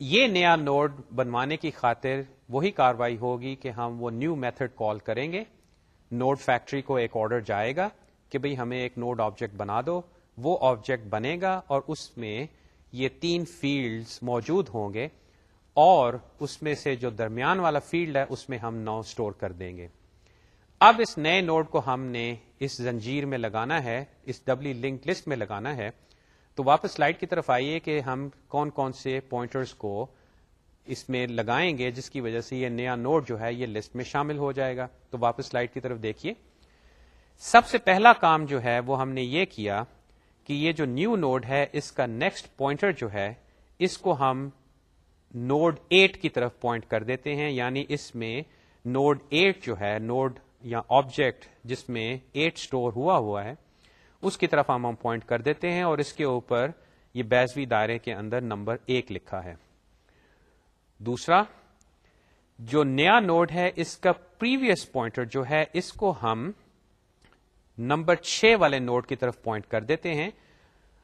یہ نیا نوڈ بنوانے کی خاطر وہی کاروائی ہوگی کہ ہم وہ نیو میتھڈ کال کریں گے۔ نوڈ فیکٹری کو ایک آرڈر جائے گا کہ بھئی ہمیں ایک نوڈ آبجیکٹ بنا دو۔ وہ آبجیکٹ بنے گا اور اس میں یہ تین فیلڈز موجود ہوں گے اور اس میں سے جو درمیان والا فیلڈ ہے اس میں ہم نو سٹور کر دیں گے۔ اب اس نئے نوڈ کو ہم نے اس زنجیر میں لگانا ہے، اس ڈبلی لنک لسٹ میں لگانا ہے۔ تو واپس سلائڈ کی طرف آئیے کہ ہم کون کون سے پوائنٹرز کو اس میں لگائیں گے، جس کی وجہ سے یہ نیا نوڈ جو ہے یہ لسٹ میں شامل ہو جائے گا۔ تو واپس سلائڈ کی طرف دیکھیے۔ سب سے پہلا کام جو ہے وہ ہم نے یہ کیا کہ یہ جو نیو نوڈ ہے، اس کا نیکسٹ پوائنٹر جو ہے، اس کو ہم نوڈ ایٹ کی طرف پوائنٹ کر دیتے ہیں یعنی اس میں نوڈ ایٹ جو ہے، نوڈ یا آبجیکٹ جس میں ایٹ اسٹور ہوا ہوا ہے، اس کی طرف ہم ہم پوائنٹ کر دیتے ہیں اور اس کے اوپر یہ بیزوی دائرے کے اندر نمبر ایک لکھا ہے۔ دوسرا، جو نیا نوڈ ہے، اس کا پریویس پوائنٹر جو ہے، اس کو ہم نمبر چھ والے نوڈ کی طرف پوائنٹ کر دیتے ہیں۔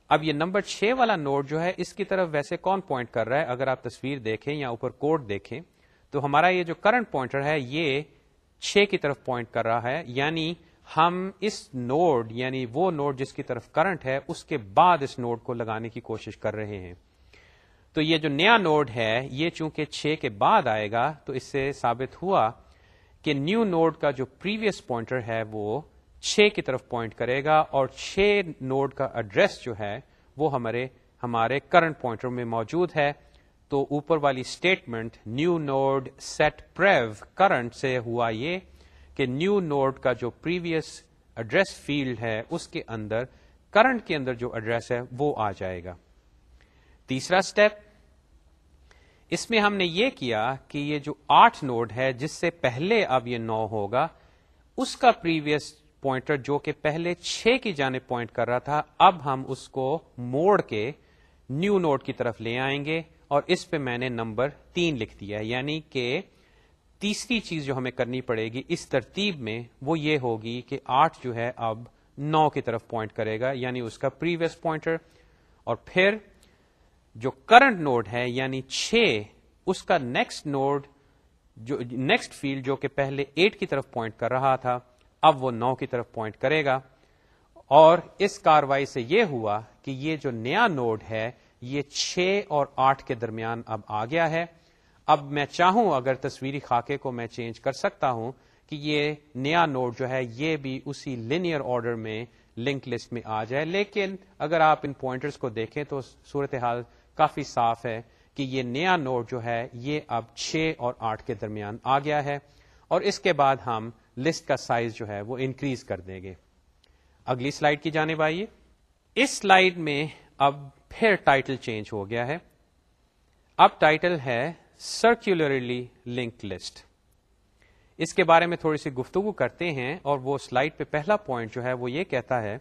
اب یہ نمبر چھ والا نوڈ جو ہے، اس کی طرف ویسے کون پوائنٹ کر رہا ہے؟ اگر آپ تصویر دیکھیں یا اوپر کوڈ دیکھیں، تو ہمارا یہ جو کرنٹ پوائنٹر ہے، یہ چھ کی طرف پوائنٹ کر رہا ہے۔ یعنی ہم اس نوڈ یعنی وہ نوڈ جس کی طرف کرنٹ ہے، اس کے بعد اس نوڈ کو لگانے کی کوشش کر رہے ہیں۔ تو یہ جو نیا نوڈ ہے، یہ چونکہ چھ کے بعد آئے گا، تو اس سے ثابت ہوا کہ نیو نوڈ کا جو پریویس پوائنٹر ہے، وہ چھ کی طرف پوائنٹ کرے گا اور چھ نوڈ کا ایڈریس جو ہے وہ ہمارے ہمارے کرنٹ پوائنٹر میں موجود ہے۔ تو اوپر والی statement new node set prev current سے ہوا یہ کہ نیو نوڈ کا جو پریویس ایڈریس فیلڈ ہے اس کے اندر کرنٹ کے اندر جو ایڈریس ہے وہ آ جائے گا۔ تیسرا اسٹیپ اس میں ہم نے یہ کیا کہ یہ جو آٹھ نوڈ ہے، جس سے پہلے اب یہ نو ہوگا، اس کا پریویس پوائنٹر جو کہ پہلے چھ کی جانب پوائنٹ کر رہا تھا، اب ہم اس کو موڑ کے نیو نوڈ کی طرف لے آئیں گے اور اس پہ میں نے نمبر تین لکھ دیا یعنی کہ تیسری چیز جو ہمیں کرنی پڑے گی اس ترتیب میں وہ یہ ہوگی کہ آٹھ جو ہے اب نو کی طرف پوائنٹ کرے گا یعنی اس کا پریویس پوائنٹر۔ اور پھر جو کرنٹ نوڈ ہے یعنی چھ، اس کا نیکسٹ نوڈ جو نیکسٹ فیلڈ جو کہ پہلے ایٹ کی طرف پوائنٹ کر رہا تھا اب وہ نو کی طرف پوائنٹ کرے گا۔ اور اس کاروائی سے یہ ہوا کہ یہ جو نیا نوڈ ہے، یہ چھ اور آٹھ کے درمیان اب آ گیا ہے۔ اب میں چاہوں اگر تصویری خاکے کو میں چینج کر سکتا ہوں کہ یہ نیا نوڈ جو ہے، یہ بھی اسی لینئر آرڈر میں لنک لسٹ میں آ جائے۔ لیکن اگر آپ ان پوائنٹرز کو دیکھیں تو صورتحال کافی صاف ہے کہ یہ نیا نوڈ جو ہے، یہ اب چھ اور آٹھ کے درمیان آ گیا ہے۔ اور اس کے بعد ہم لسٹ کا سائز جو ہے وہ انکریز کر دیں گے۔ اگلی سلائڈ کی جانب آئیے۔ اس سلائڈ میں اب پھر ٹائٹل چینج ہو گیا ہے۔ اب ٹائٹل ہے سرکولرلی لنک لسٹ۔ اس کے بارے میں تھوڑی سی گفتگو کرتے ہیں اور وہ سلائڈ پہ پہلا پوائنٹ جو ہے وہ یہ کہتا ہے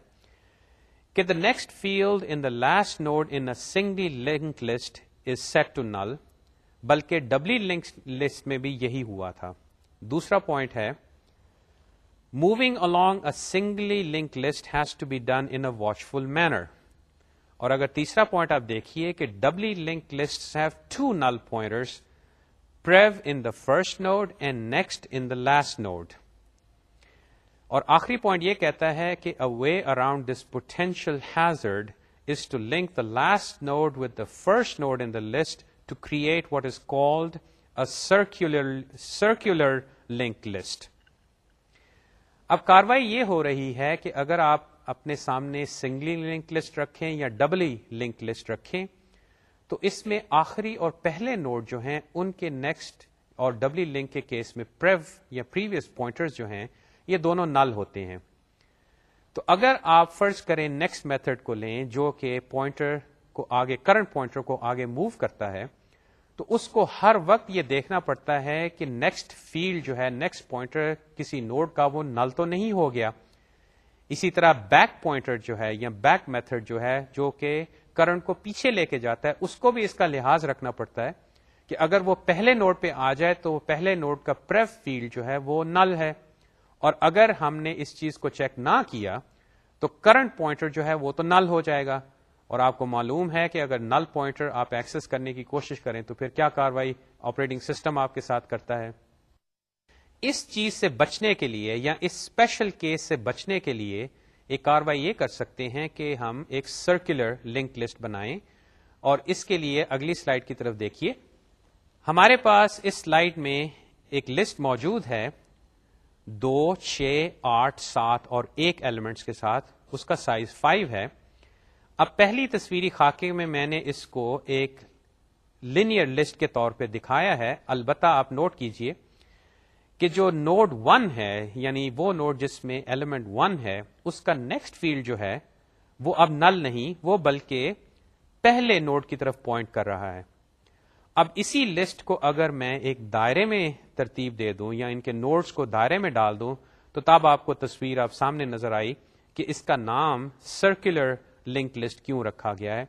کہ the next field in the last node in singly link list is set to null بلکہ ڈبلی لنک لسٹ میں بھی یہی ہوا تھا۔ دوسرا پوائنٹ ہے moving along a singly linked list has to be done in a watchful manner. اور اگر تیسرا پوائنٹ آپ دیکھیے کہ doubly link list have two null pointers prev in the first node and next in the last node اور آخری point یہ کہتا ہے کہ a way around this potential hazard is to link the last node with the first node in the list to create what is called circular link list اب کاروائی یہ ہو رہی ہے کہ اگر آپ اپنے سامنے سنگلی لنک لسٹ رکھیں یا ڈبلی لنک لسٹ رکھیں، تو اس میں آخری اور پہلے نوڈ جو ہیں، ان کے نیکسٹ اور ڈبلی لنک کے کیس میں پریو یا پریویس پوائنٹرز جو ہیں، یہ دونوں نل ہوتے ہیں۔ تو اگر آپ فرض کریں نیکسٹ میتھڈ کو لیں، جو کہ پوائنٹر کو آگے، کرنٹ پوائنٹر کو آگے موو کرتا ہے تو اس کو ہر وقت یہ دیکھنا پڑتا ہے کہ نیکسٹ فیلڈ جو ہے نیکسٹ پوائنٹر کسی نوڈ کا وہ نل تو نہیں ہو گیا. اسی طرح بیک پوائنٹر جو ہے یا بیک میتھڈ جو ہے، جو کہ کرنٹ کو پیچھے لے کے جاتا ہے، اس کو بھی اس کا لحاظ رکھنا پڑتا ہے کہ اگر وہ پہلے نوڈ پہ آ جائے تو پہلے نوڈ کا پریف فیلڈ جو ہے وہ نل ہے. اور اگر ہم نے اس چیز کو چیک نہ کیا، تو کرنٹ پوائنٹر جو ہے وہ تو نل ہو جائے گا. اور آپ کو معلوم ہے کہ اگر نل پوائنٹر آپ ایکسس کرنے کی کوشش کریں تو پھر کیا کاروائی آپریٹنگ سسٹم آپ کے ساتھ کرتا ہے؟ اس چیز سے بچنے کے لیے یا اس اسپیشل کیس سے بچنے کے لیے ایک کاروائی یہ کر سکتے ہیں کہ ہم ایک سرکولر لنک لسٹ بنائیں اور اس کے لیے اگلی سلائڈ کی طرف دیکھیے۔ ہمارے پاس اس سلائڈ میں ایک لسٹ موجود ہے، دو، چھ، آٹھ، سات اور ایک ایلیمنٹس کے ساتھ، اس کا سائز فائیو ہے۔ اب پہلی تصویری خاکے میں میں نے اس کو ایک لینئر لسٹ کے طور پہ دکھایا ہے۔ البتہ آپ نوٹ کیجیے کہ جو نوڈ ون ہے یعنی وہ نوڈ جس میں ایلیمنٹ ون ہے، اس کا نیکسٹ فیلڈ جو ہے، وہ اب نل نہیں، وہ بلکہ پہلے نوڈ کی طرف پوائنٹ کر رہا ہے۔ اب اسی لسٹ کو اگر میں ایک دائرے میں ترتیب دے دوں یا ان کے نوڈز کو دائرے میں ڈال دوں، تو تب آپ کو تصویر آپ سامنے نظر آئی کہ اس کا نام سرکولر لنک لسٹ کیوں رکھا گیا ہے؟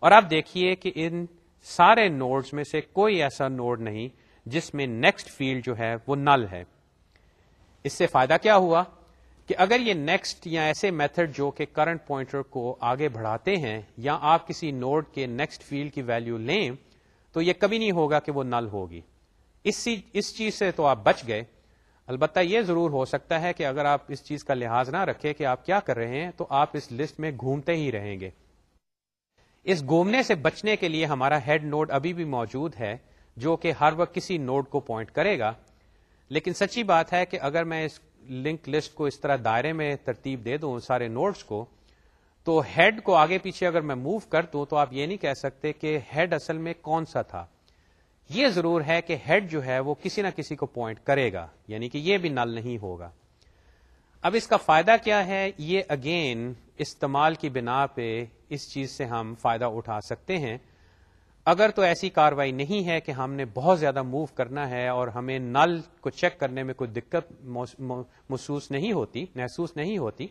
اور آپ دیکھیے کہ ان سارے نوڈز میں سے کوئی ایسا نوڈ نہیں جس میں نیکسٹ فیلڈ جو ہے وہ نل ہے۔ اس سے فائدہ کیا ہوا؟ کہ اگر یہ نیکسٹ یا ایسے میتھڈ جو کہ کرنٹ پوائنٹر کو آگے بڑھاتے ہیں یا آپ کسی نوڈ کے نیکسٹ فیلڈ کی ویلو لیں تو یہ کبھی نہیں ہوگا کہ وہ نل ہوگی۔ اس چیز سے تو آپ بچ گئے۔ البتہ یہ ضرور ہو سکتا ہے کہ اگر آپ اس چیز کا لحاظ نہ رکھے کہ آپ کیا کر رہے ہیں، تو آپ اس لسٹ میں گھومتے ہی رہیں گے۔ اس گھومنے سے بچنے کے لیے ہمارا ہیڈ نوڈ ابھی بھی موجود ہے، جو کہ ہر وقت کسی نوڈ کو پوائنٹ کرے گا۔ لیکن سچی بات ہے کہ اگر میں اس لنک لسٹ کو اس طرح دائرے میں ترتیب دے دوں سارے نوڈز کو، تو ہیڈ کو آگے پیچھے اگر میں موو کر دوں، تو آپ یہ نہیں کہہ سکتے کہ ہیڈ اصل میں کون سا تھا۔ یہ ضرور ہے کہ ہیڈ جو ہے وہ کسی نہ کسی کو پوائنٹ کرے گا یعنی کہ یہ بھی نل نہیں ہوگا۔ اب اس کا فائدہ کیا ہے؟ یہ اگین استعمال کی بنا پہ اس چیز سے ہم فائدہ اٹھا سکتے ہیں۔ اگر تو ایسی کاروائی نہیں ہے کہ ہم نے بہت زیادہ موو کرنا ہے اور ہمیں نل کو چیک کرنے میں کوئی دقت محسوس نہیں ہوتی، محسوس نہیں ہوتی،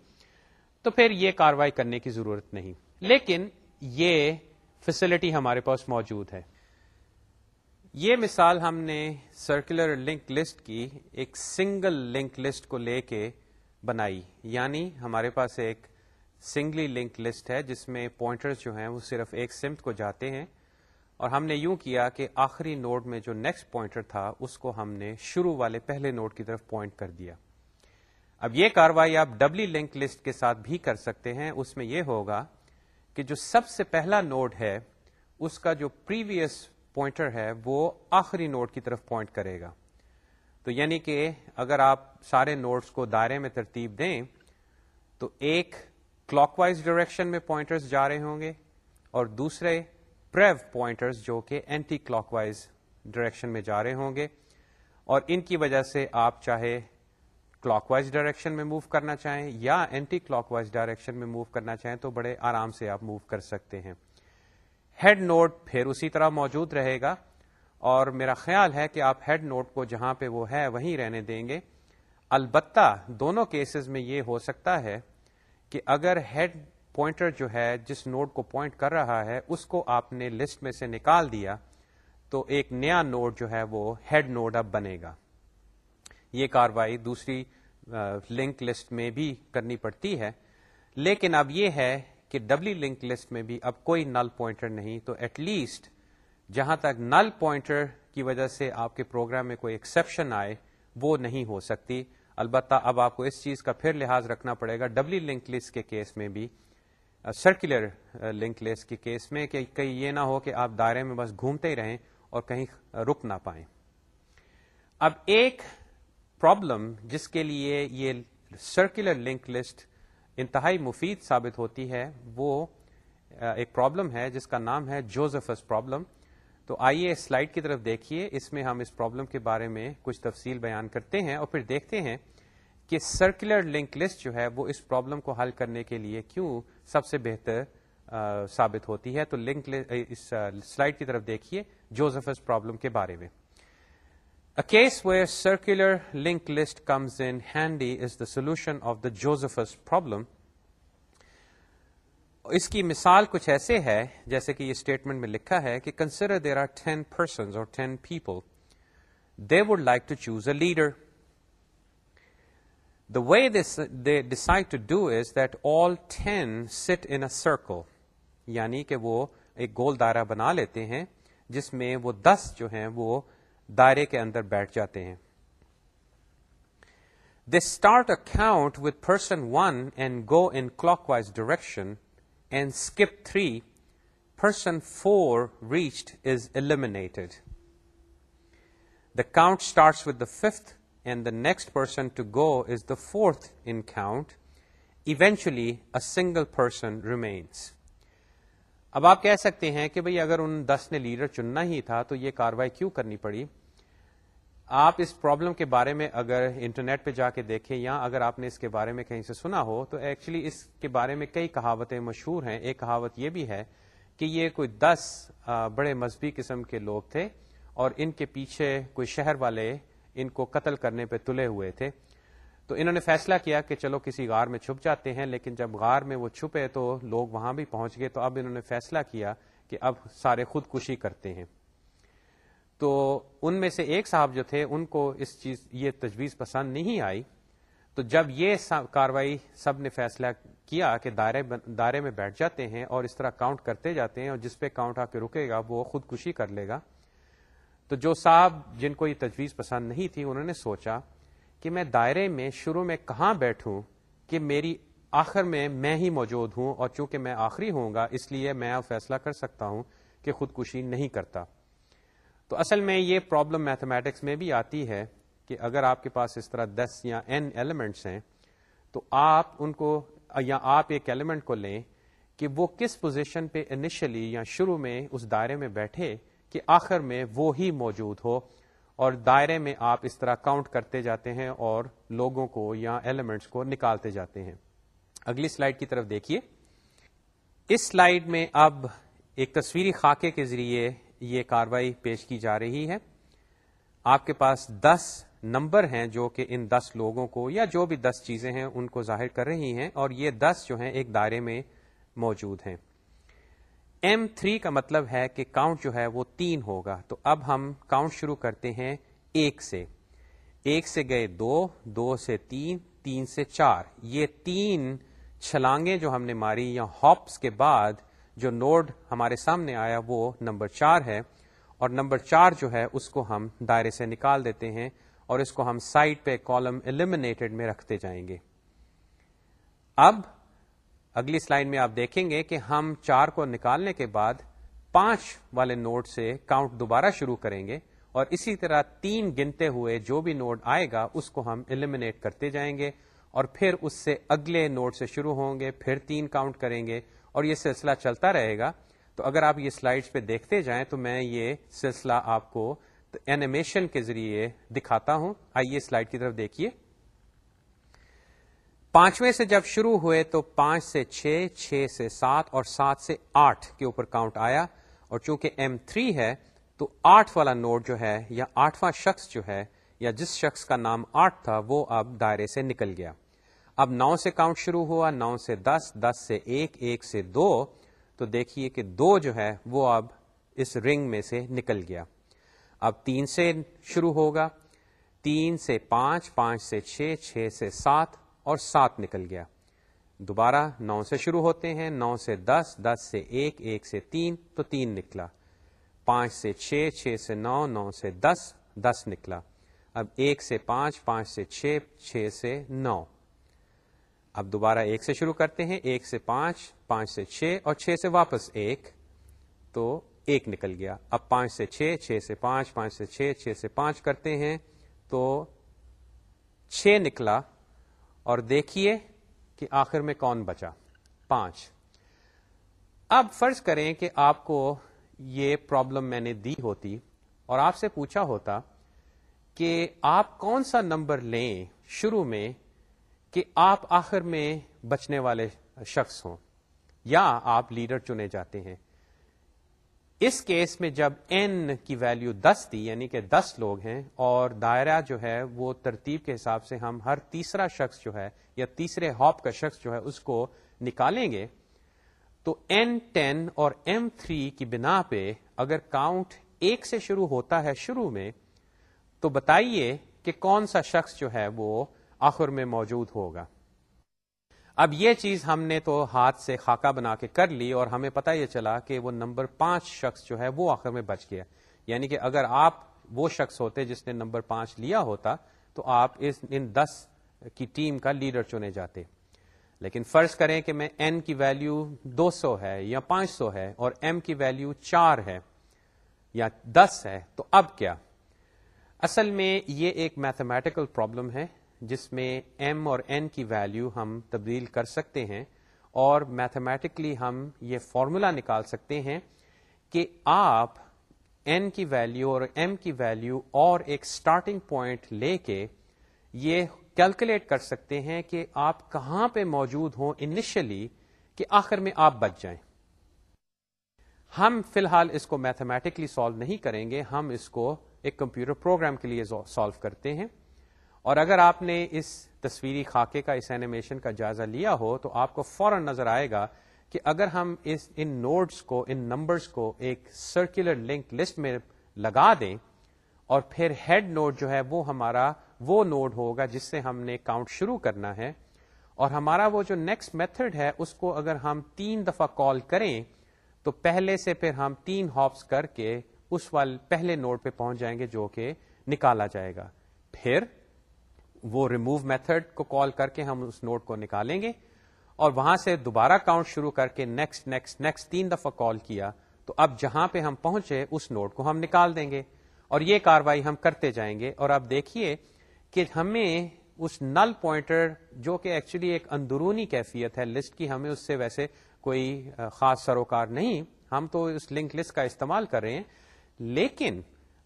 تو پھر یہ کاروائی کرنے کی ضرورت نہیں۔ لیکن یہ فیسلٹی ہمارے پاس موجود ہے۔ یہ مثال ہم نے سرکولر لنک لسٹ کی، ایک سنگل لنک لسٹ کو لے کے بنائی۔ یعنی ہمارے پاس ایک سنگلی لنک لسٹ ہے، جس میں پوائنٹرز جو ہیں وہ صرف ایک سمت کو جاتے ہیں۔ اور ہم نے یوں کیا کہ آخری نوڈ میں جو نیکسٹ پوائنٹر تھا، اس کو ہم نے شروع والے پہلے نوڈ کی طرف پوائنٹ کر دیا۔ اب یہ کاروائی آپ ڈبلی لنک لسٹ کے ساتھ بھی کر سکتے ہیں۔ اس میں یہ ہوگا کہ جو سب سے پہلا نوڈ ہے، اس کا جو پریویس پوائنٹر ہے، وہ آخری نوڈ کی طرف پوائنٹ کرے گا۔ تو یعنی کہ اگر آپ سارے نوڈس کو دائرے میں ترتیب دیں، تو ایک کلاک وائز ڈائریکشن میں پوائنٹرز جا رہے ہوں گے اور دوسرے پریو پوائنٹرز جو کہ اینٹی کلاک وائز ڈائریکشن میں جا رہے ہوں گے۔ اور ان کی وجہ سے آپ چاہے کلاک وائز ڈائریکشن میں موو کرنا چاہیں یا اینٹی کلاک وائز ڈائریکشن میں موو کرنا چاہیں تو بڑے آرام سے آپ موو کر سکتے ہیں۔ ہیڈ نوٹ پھر اسی طرح موجود رہے گا اور میرا خیال ہے کہ آپ ہیڈ نوٹ کو جہاں پہ وہ ہے وہیں رہنے دیں گے۔ البتہ دونوں کیسز میں یہ ہو سکتا ہے کہ اگر ہیڈ پوائنٹر جو ہے جس نوڈ کو پوائنٹ کر رہا ہے اس کو آپ نے لسٹ میں سے نکال دیا تو ایک نیا نوڈ جو ہے وہ ہیڈ نوڈ اب بنے گا۔ یہ کاروائی دوسری لنک لسٹ میں بھی کرنی پڑتی ہے۔ لیکن اب یہ ہے کہ ڈبلی لنک لسٹ میں بھی اب کوئی نل پوائنٹر نہیں، تو ایٹ لیسٹ جہاں تک نل پوائنٹر کی وجہ سے آپ کے پروگرام میں کوئی ایکسپشن آئے، وہ نہیں ہو سکتی۔ البتہ اب آپ کو اس چیز کا پھر لحاظ رکھنا پڑے گا ڈبلی لنک لسٹ کے کیس میں بھی سرکولر لنک لیس کے کیس میں کہ کہیں یہ نہ ہو کہ آپ دائرے میں بس گھومتے ہی رہیں اور کہیں رک نہ پائیں۔ اب ایک پرابلم جس کے لیے یہ سرکولر لنک لسٹ انتہائی مفید ثابت ہوتی ہے، وہ ایک پرابلم ہے جس کا نام ہے جوزفس پرابلم۔ تو آئیے سلائڈ کی طرف دیکھیے، اس میں ہم اس پرابلم کے بارے میں کچھ تفصیل بیان کرتے ہیں اور پھر دیکھتے ہیں کہ سرکولر لنک لسٹ جو ہے وہ اس پرابلم کو حل کرنے کے لیے کیوں سب سے بہتر ثابت ہوتی ہے۔ تو لنک اس سلائڈ کی طرف دیکھیے جوزفس پرابلم کے بارے میں۔ Case where circular link list comes in handy is the solution of the Josephus problem اس کی مثال کچھ ایسے ہے جیسے کہ یہ اسٹیٹمنٹ میں لکھا ہے کہ consider there are ten persons اور ten people they would like to choose a leader The way they decide to do is that all 10 sit in a circle. یعنی کہ وہ ایک گول دائرہ بنا لیتے ہیں جس میں وہ دس جو ہیں وہ دائرے کے اندر بیٹھ جاتے ہیں۔ They start account with person one and go in clockwise direction and skip three person four reached is eliminated the count starts with the fifth and the next person to go is the fourth in count eventually a single person remains اب آپ کہہ سکتے ہیں کہ بھئی اگر ان دس نے leader چننا ہی تھا تو یہ کاروائی کیوں کرنی پڑی؟ آپ اس پرابلم کے بارے میں اگر انٹرنیٹ پہ جا کے دیکھیں یا اگر آپ نے اس کے بارے میں کہیں سے سنا ہو، تو ایکچولی اس کے بارے میں کئی کہاوتیں مشہور ہیں۔ ایک کہاوت یہ بھی ہے کہ یہ کوئی دس بڑے مذہبی قسم کے لوگ تھے اور ان کے پیچھے کوئی شہر والے ان کو قتل کرنے پہ تلے ہوئے تھے۔ تو انہوں نے فیصلہ کیا کہ چلو کسی غار میں چھپ جاتے ہیں، لیکن جب غار میں وہ چھپے تو لوگ وہاں بھی پہنچ گئے۔ تو اب انہوں نے فیصلہ کیا کہ اب سارے خودکشی کرتے ہیں۔ تو ان میں سے ایک صاحب جو تھے، ان کو اس چیز، یہ تجویز پسند نہیں آئی۔ تو جب یہ کاروائی سب نے فیصلہ کیا کہ دائرے دائرے میں بیٹھ جاتے ہیں اور اس طرح کاؤنٹ کرتے جاتے ہیں اور جس پہ کاؤنٹ آ کے رکے گا، وہ خودکشی کر لے گا۔ تو جو صاحب جن کو یہ تجویز پسند نہیں تھی، انہوں نے سوچا کہ میں دائرے میں شروع میں کہاں بیٹھوں کہ میری آخر میں میں ہی موجود ہوں اور چونکہ میں آخری ہوں گا، اس لیے میں اب فیصلہ کر سکتا ہوں کہ خودکشی نہیں کرتا۔ تو اصل میں یہ پرابلم میتھمیٹکس میں بھی آتی ہے کہ اگر آپ کے پاس اس طرح دس یا این ایلیمنٹس ہیں، تو آپ ان کو یا آپ ایک ایلیمنٹ کو لیں کہ وہ کس پوزیشن پہ انیشلی یا شروع میں اس دائرے میں بیٹھے کہ آخر میں وہ ہی موجود ہو۔ اور دائرے میں آپ اس طرح کاؤنٹ کرتے جاتے ہیں اور لوگوں کو یا ایلیمنٹس کو نکالتے جاتے ہیں۔ اگلی سلائڈ کی طرف دیکھیے۔ اس سلائڈ میں اب ایک تصویری خاکے کے ذریعے یہ کاروائی پیش کی جا رہی ہے۔ آپ کے پاس دس نمبر ہیں جو کہ ان دس لوگوں کو یا جو بھی دس چیزیں ہیں ان کو ظاہر کر رہی ہیں اور یہ دس جو ہیں ایک دائرے میں موجود ہیں۔ ایم تھری کا مطلب ہے کہ کاؤنٹ جو ہے وہ تین ہوگا۔ تو اب ہم کاؤنٹ شروع کرتے ہیں ایک سے۔ ایک سے گئے دو دو سے تین تین سے چار۔ یہ تین چھلانگیں جو ہم نے ماری یا ہاپس کے بعد جو نوڈ ہمارے سامنے آیا وہ نمبر چار ہے اور نمبر چار جو ہے اس کو ہم دائرے سے نکال دیتے ہیں اور اس کو ہم سائٹ پہ کالم ایلیمنیٹڈ میں رکھتے جائیں گے۔ اب اگلی سلائڈ میں آپ دیکھیں گے کہ ہم چار کو نکالنے کے بعد پانچ والے نوٹ سے کاؤنٹ دوبارہ شروع کریں گے اور اسی طرح تین گنتے ہوئے جو بھی نوٹ آئے گا اس کو ہم ایلیمنیٹ کرتے جائیں گے اور پھر اس سے اگلے نوٹ سے شروع ہوں گے، پھر تین کاؤنٹ کریں گے اور یہ سلسلہ چلتا رہے گا، تو اگر آپ یہ سلائڈز پہ دیکھتے جائیں تو میں یہ سلسلہ آپ کو اینیمیشن کے ذریعے دکھاتا ہوں۔ آئیے سلائڈ کی طرف دیکھیے۔ پانچویں سے جب شروع ہوئے تو پانچ سے چھ چھ سے سات اور سات سے آٹھ کے اوپر کاؤنٹ آیا۔ اور چونکہ ایم تھری ہے، تو آٹھ والا نوٹ جو ہے یا آٹھواں شخص جو ہے یا جس شخص کا نام آٹھ تھا، وہ اب دائرے سے نکل گیا۔ اب نو سے کاؤنٹ شروع ہوا، نو سے دس دس سے ایک ایک سے دو، تو دیکھیے کہ دو جو ہے وہ اب اس رنگ میں سے نکل گیا۔ اب تین سے شروع ہوگا، تین سے پانچ پانچ سے چھ چھ سے سات اور سات نکل گیا۔ دوبارہ نو سے شروع ہوتے ہیں، نو سے دس دس سے ایک ایک سے تین، تو تین نکلا۔ پانچ سے چھ چھ سے نو نو سے دس دس نکلا۔ اب ایک سے پانچ پانچ سے چھ چھ سے نو۔ اب دوبارہ ایک سے شروع کرتے ہیں، ایک سے پانچ پانچ سے چھ اور چھ سے واپس ایک۔ تو ایک نکل گیا۔ اب پانچ سے چھ چھ سے پانچ پانچ سے چھ چھ سے پانچ کرتے ہیں۔ تو چھ نکلا اور دیکھیے کہ آخر میں کون بچا۔ پانچ۔ اب فرض کریں کہ آپ کو یہ پرابلم میں نے دی ہوتی اور آپ سے پوچھا ہوتا کہ آپ کون سا نمبر لیں شروع میں کہ آپ آخر میں بچنے والے شخص ہوں یا آپ لیڈر چنے جاتے ہیں۔ اس کیس میں جب این کی ویلیو دس تھی یعنی کہ دس لوگ ہیں، اور دائرہ جو ہے وہ ترتیب کے حساب سے ہم ہر تیسرا شخص جو ہے یا تیسرے ہاپ کا شخص جو ہے اس کو نکالیں گے، تو این ٹین اور ایم تھری کی بنا پہ اگر کاؤنٹ ایک سے شروع ہوتا ہے شروع میں، تو بتائیے کہ کون سا شخص جو ہے وہ آخر میں موجود ہوگا۔ اب یہ چیز ہم نے تو ہاتھ سے خاکہ بنا کے کر لی اور ہمیں پتا یہ چلا کہ وہ نمبر پانچ شخص جو ہے وہ آخر میں بچ گیا۔ یعنی کہ اگر آپ وہ شخص ہوتے جس نے نمبر پانچ لیا ہوتا تو آپ اس ان دس کی ٹیم کا لیڈر چنے جاتے۔ لیکن فرض کریں کہ میں این کی ویلو دو سو ہے یا پانچ سو ہے اور ایم کی ویلو چار ہے یا دس ہے تو اب کیا؟ اصل میں یہ ایک میتھمیٹیکل پرابلم ہے۔ جس میں ایم اور این کی ویلو ہم تبدیل کر سکتے ہیں اور میتھمیٹکلی ہم یہ فارمولا نکال سکتے ہیں کہ آپ این کی ویلو اور ایم کی ویلو اور ایک اسٹارٹنگ پوائنٹ لے کے یہ کیلکولیٹ کر سکتے ہیں کہ آپ کہاں پہ موجود ہوں انیشلی کہ آخر میں آپ بچ جائیں۔ ہم فی الحال اس کو میتھمیٹکلی سالو نہیں کریں گے، ہم اس کو ایک کمپیوٹر پروگرام کے لیے سالو کرتے ہیں۔ اور اگر آپ نے اس تصویری خاکے کا، اس اینیمیشن کا جائزہ لیا ہو، تو آپ کو فوراً نظر آئے گا کہ اگر ہم اس، ان نوڈز کو، ان نمبرز کو ایک سرکولر لنک لسٹ میں لگا دیں اور پھر ہیڈ نوڈ جو ہے، وہ ہمارا، وہ نوڈ ہوگا جس سے ہم نے کاؤنٹ شروع کرنا ہے اور ہمارا وہ جو نیکسٹ میتھڈ ہے، اس کو اگر ہم تین دفعہ کال کریں، تو پہلے سے پھر ہم تین ہاپس کر کے اس وال پہلے نوڈ پہ پہنچ جائیں گے جو کہ نکالا جائے گا۔ پھر وہ ریموو میتھڈ کو کال کر کے ہم اس نوٹ کو نکالیں گے اور وہاں سے دوبارہ کاؤنٹ شروع کر کے نیکسٹ نیکسٹ نیکسٹ تین دفعہ کال کیا تو اب جہاں پہ ہم پہنچے اس نوٹ کو ہم نکال دیں گے اور یہ کاروائی ہم کرتے جائیں گے اور اب دیکھیے کہ ہمیں اس نل پوائنٹر جو کہ ایکچولی ایک اندرونی کیفیت ہے لسٹ کی، ہمیں اس سے ویسے کوئی خاص سروکار نہیں۔ ہم تو اس لنک لسٹ کا استعمال کر رہے ہیں۔ لیکن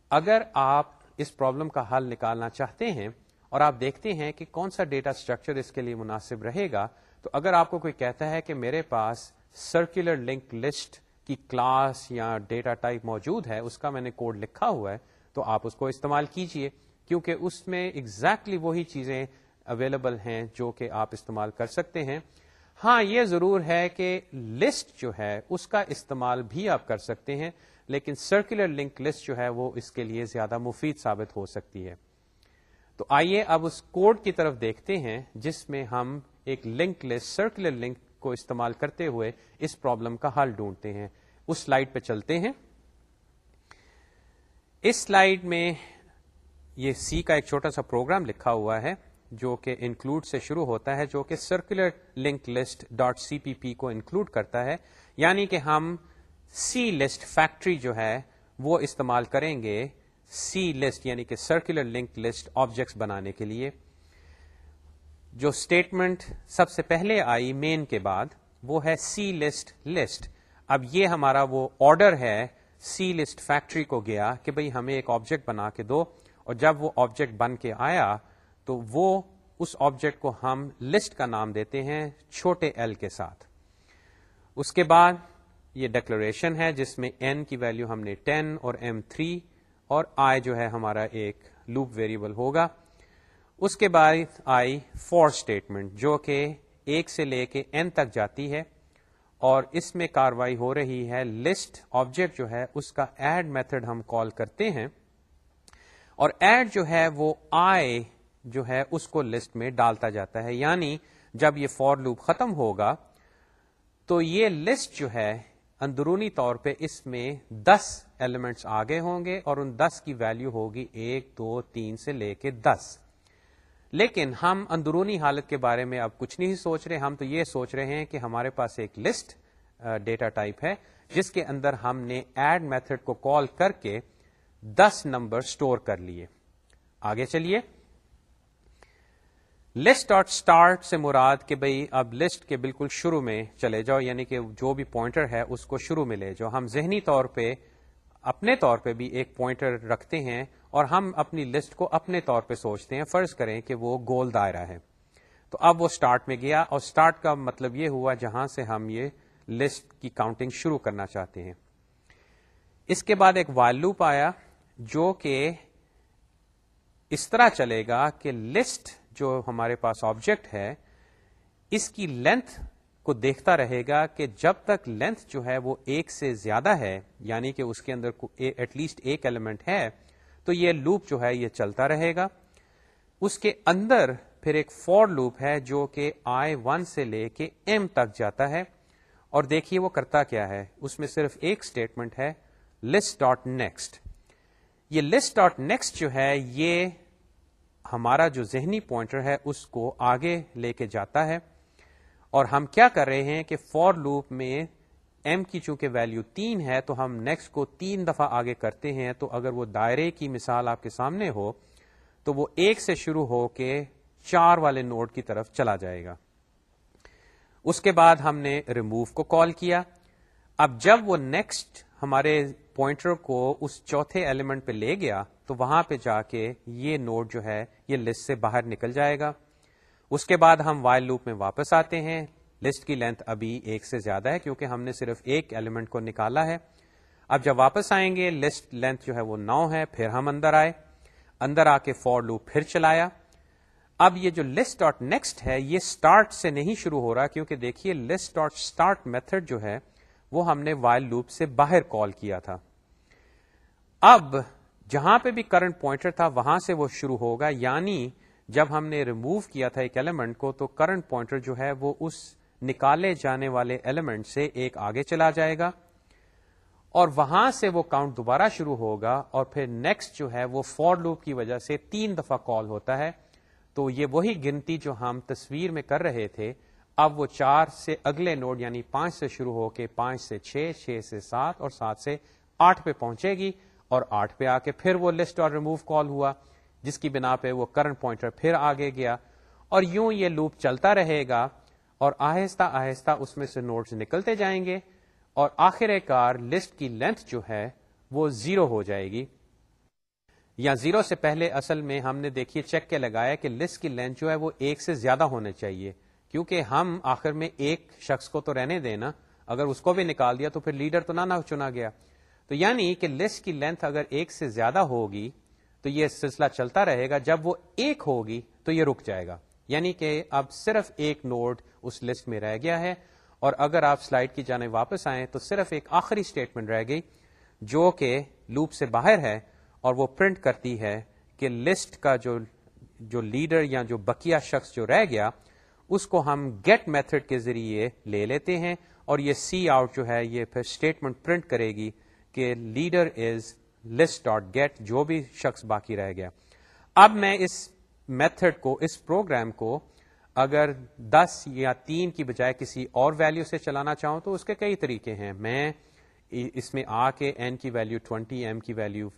اگر آپ اس پرابلم کا حل نکالنا چاہتے ہیں اور آپ دیکھتے ہیں کہ کون سا ڈیٹا اسٹرکچر اس کے لیے مناسب رہے گا، تو اگر آپ کو کوئی کہتا ہے کہ میرے پاس سرکولر لنک لسٹ کی کلاس یا ڈیٹا ٹائپ موجود ہے، اس کا میں نے کوڈ لکھا ہوا ہے، تو آپ اس کو استعمال کیجیے، کیونکہ اس میں ایگزیکٹلی exactly وہی چیزیں اویلیبل ہیں جو کہ آپ استعمال کر سکتے ہیں۔ ہاں یہ ضرور ہے کہ لسٹ جو ہے، اس کا استعمال بھی آپ کر سکتے ہیں، لیکن سرکولر لنک لسٹ جو ہے، وہ اس کے لیے زیادہ مفید ثابت ہو سکتی ہے۔ تو آئیے اب اس کوڈ کی طرف دیکھتے ہیں جس میں ہم ایک لنک لسٹ سرکولر لنک کو استعمال کرتے ہوئے اس پرابلم کا حل ڈھونڈتے ہیں۔ اس سلائڈ پہ چلتے ہیں۔ اس سلائڈ میں یہ سی کا ایک چھوٹا سا پروگرام لکھا ہوا ہے جو کہ انکلوڈ سے شروع ہوتا ہے، جو کہ circular link list dot C P P کو انکلوڈ کرتا ہے۔ یعنی کہ ہم سی لسٹ فیکٹری جو ہے وہ استعمال کریں گے سی لسٹ یعنی کہ سرکولر لنک لسٹ آبجیکٹس بنانے کے لیے، جو اسٹیٹمنٹ سب سے پہلے آئی مین کے بعد، وہ ہے سی لسٹ لسٹ۔ اب یہ ہمارا وہ آرڈر ہے، سی لسٹ فیکٹری کو گیا کہ بھئی ہمیں ایک آبجیکٹ بنا کے دو۔ اور جب وہ آبجیکٹ بن کے آیا، تو وہ اس آبجیکٹ کو ہم لسٹ کا نام دیتے ہیں چھوٹے ایل کے ساتھ۔ اس کے بعد یہ ڈکلریشن ہے، جس میں این کی ویلو ہم نے ٹین اور ایم تھری اور آئی جو ہے ہمارا ایک لوپ ویریبل ہوگا۔ اس کے بعد آئی فور اسٹیٹمنٹ جو کہ ایک سے لے کے این تک جاتی ہے اور اس میں کاروائی ہو رہی ہے۔ لسٹ آبجیکٹ جو ہے اس کا ایڈ میتھڈ ہم کال کرتے ہیں۔ اور ایڈ جو ہے وہ آئے جو ہے اس کو لسٹ میں ڈالتا جاتا ہے۔ یعنی جب یہ فور لوپ ختم ہوگا تو یہ لسٹ جو ہے اندرونی طور پہ اس میں دس ایلیمنٹس آگے ہوں گے اور ان دس کی ویلو ہوگی ایک، دو، تین سے لے کے دس۔ لیکن ہم اندرونی حالت کے بارے میں اب کچھ نہیں سوچ رہے، ہم تو یہ سوچ رہے ہیں کہ ہمارے پاس ایک لسٹ ڈیٹا ٹائپ ہے، جس کے اندر ہم نے ایڈ میتھڈ کو کال کر کے دس نمبر اسٹور کر لیے۔ آگے چلیے۔ لسٹ ڈاٹ اسٹارٹ سے مراد کہ بھائی اب لسٹ کے بالکل شروع میں چلے جاؤ یعنی کہ جو بھی پوائنٹر ہے اس کو شروع میں لے جاؤ۔ ہم ذہنی طور پہ، اپنے طور پہ بھی ایک پوائنٹر رکھتے ہیں اور ہم اپنی لسٹ کو اپنے طور پہ سوچتے ہیں، فرض کریں کہ وہ گول دائرہ ہے۔ تو اب وہ اسٹارٹ میں گیا اور اسٹارٹ کا مطلب یہ ہوا جہاں سے ہم یہ لسٹ کی کاؤنٹنگ شروع کرنا چاہتے ہیں۔ اس کے بعد ایک لوپ آیا جو کہ اس طرح چلے گا کہ لسٹ جو ہمارے پاس آبجیکٹ ہے، اس کی لینتھ کو دیکھتا رہے گا کہ جب تک لینتھ جو ہے وہ ایک سے زیادہ ہے یعنی کہ اس کے اندر ایٹ لیسٹ ایک ایلیمنٹ ہے، تو یہ لوپ جو ہے یہ چلتا رہے گا۔ اس کے اندر پھر ایک فور لوپ ہے جو کہ آئی ون سے لے کے ایم تک جاتا ہے۔ اور دیکھیے وہ کرتا کیا ہے۔ اس میں صرف ایک اسٹیٹمنٹ ہے لسٹ ڈاٹ نیکسٹ یہ لسٹ ڈاٹ نیکسٹ جو ہے، یہ ہمارا جو ذہنی پوائنٹر ہے اس کو آگے لے کے جاتا ہے۔ اور ہم کیا کر رہے ہیں کہ فور لوپ میں ایم کی چونکہ ویلو تین ہے تو ہم نیکسٹ کو تین دفعہ آگے کرتے ہیں۔ تو اگر وہ دائرے کی مثال آپ کے سامنے ہو تو وہ ایک سے شروع ہو کے چار والے نوڈ کی طرف چلا جائے گا۔ اس کے بعد ہم نے ریموو کو کال کیا۔ اب جب وہ نیکسٹ ہمارے پوائنٹر کو اس چوتھے ایلیمنٹ پہ لے گیا تو وہاں پہ جا کے یہ نوڈ جو ہے، یہ لسٹ سے باہر نکل جائے گا۔ اس کے بعد ہم وائل لوپ میں واپس آتے ہیں۔ لسٹ کی لینتھ ابھی ایک سے زیادہ ہے کیونکہ ہم نے صرف ایک ایلیمنٹ کو نکالا ہے۔ اب جب واپس آئیں گے لسٹ لینتھ جو ہے وہ نو ہے، پھر ہم اندر آئے۔ اندر آ کے فور لوپ پھر چلایا۔ اب یہ جو لسٹ ڈاٹ نیکسٹ ہے، یہ اسٹارٹ سے نہیں شروع ہو رہا کیونکہ دیکھیے لسٹ ڈاٹ اسٹارٹ میتھڈ جو ہے، وہ ہم نے وائل لوپ سے باہر کال کیا تھا۔ اب جہاں پہ بھی کرنٹ پوائنٹر تھا، وہاں سے وہ شروع ہوگا۔ یعنی جب ہم نے ریموو کیا تھا ایک ایلیمنٹ کو، تو کرنٹ پوائنٹر جو ہے، وہ اس نکالے جانے والے ایلیمنٹ سے ایک آگے چلا جائے گا۔ اور وہاں سے وہ کاؤنٹ دوبارہ شروع ہوگا۔ اور پھر نیکسٹ جو ہے، وہ فور لوپ کی وجہ سے تین دفعہ کال ہوتا ہے۔ تو یہ وہی گنتی جو ہم تصویر میں کر رہے تھے۔ اب وہ چار سے اگلے نوڈ یعنی پانچ سے شروع ہو کے پانچ سے چھ چھ سے سات اور سات سے آٹھ پہ پہنچے گی۔ اور آٹھ پہ آ کے پھر وہ لسٹ اور ریموو کال ہوا، جس کی بنا پہ وہ کرنٹ پوائنٹر پھر آگے گیا۔ اور یوں یہ لوپ چلتا رہے گا اور آہستہ آہستہ اس میں سے نوٹس نکلتے جائیں گے اور آخر کار لسٹ کی لینتھ جو ہے وہ زیرو ہو جائے گی۔ یا زیرو سے پہلے اصل میں ہم نے دیکھیے چیک کے لگایا کہ لسٹ کی لینتھ جو ہے وہ ایک سے زیادہ ہونے چاہیے۔ کیونکہ ہم آخر میں ایک شخص کو تو رہنے دینا اگر اس کو بھی نکال دیا تو پھر لیڈر تو نہ چنا گیا۔ تو یعنی کہ لسٹ کی لینتھ اگر ایک سے زیادہ ہوگی تو یہ سلسلہ چلتا رہے گا، جب وہ ایک ہوگی تو یہ رک جائے گا۔ یعنی کہ اب صرف ایک نوڈ اس لسٹ میں رہ گیا ہے۔ اور اگر آپ سلائڈ کی جانے واپس آئیں تو صرف ایک آخری اسٹیٹمنٹ رہ گئی، جو کہ لوپ سے باہر ہے اور وہ پرنٹ کرتی ہے کہ لسٹ کا جو جو لیڈر یا جو بکیا شخص جو رہ گیا، اس کو ہم گیٹ میتھڈ کے ذریعے لے لیتے ہیں۔ اور یہ سی آؤٹ جو ہے، یہ پھر اسٹیٹمنٹ پرنٹ کرے گی۔ کہ leader is list dot get جو بھی شخص باقی رہ گیا۔ اب میں اس میتھڈ کو، اس پروگرام کو اگر دس یا تین کی بجائے کسی اور ویلو سے چلانا چاہوں تو اس کے کئی طریقے ہیں۔ میں اس میں آ کے این کی ویلو ٹوینٹی ایم کی ویلو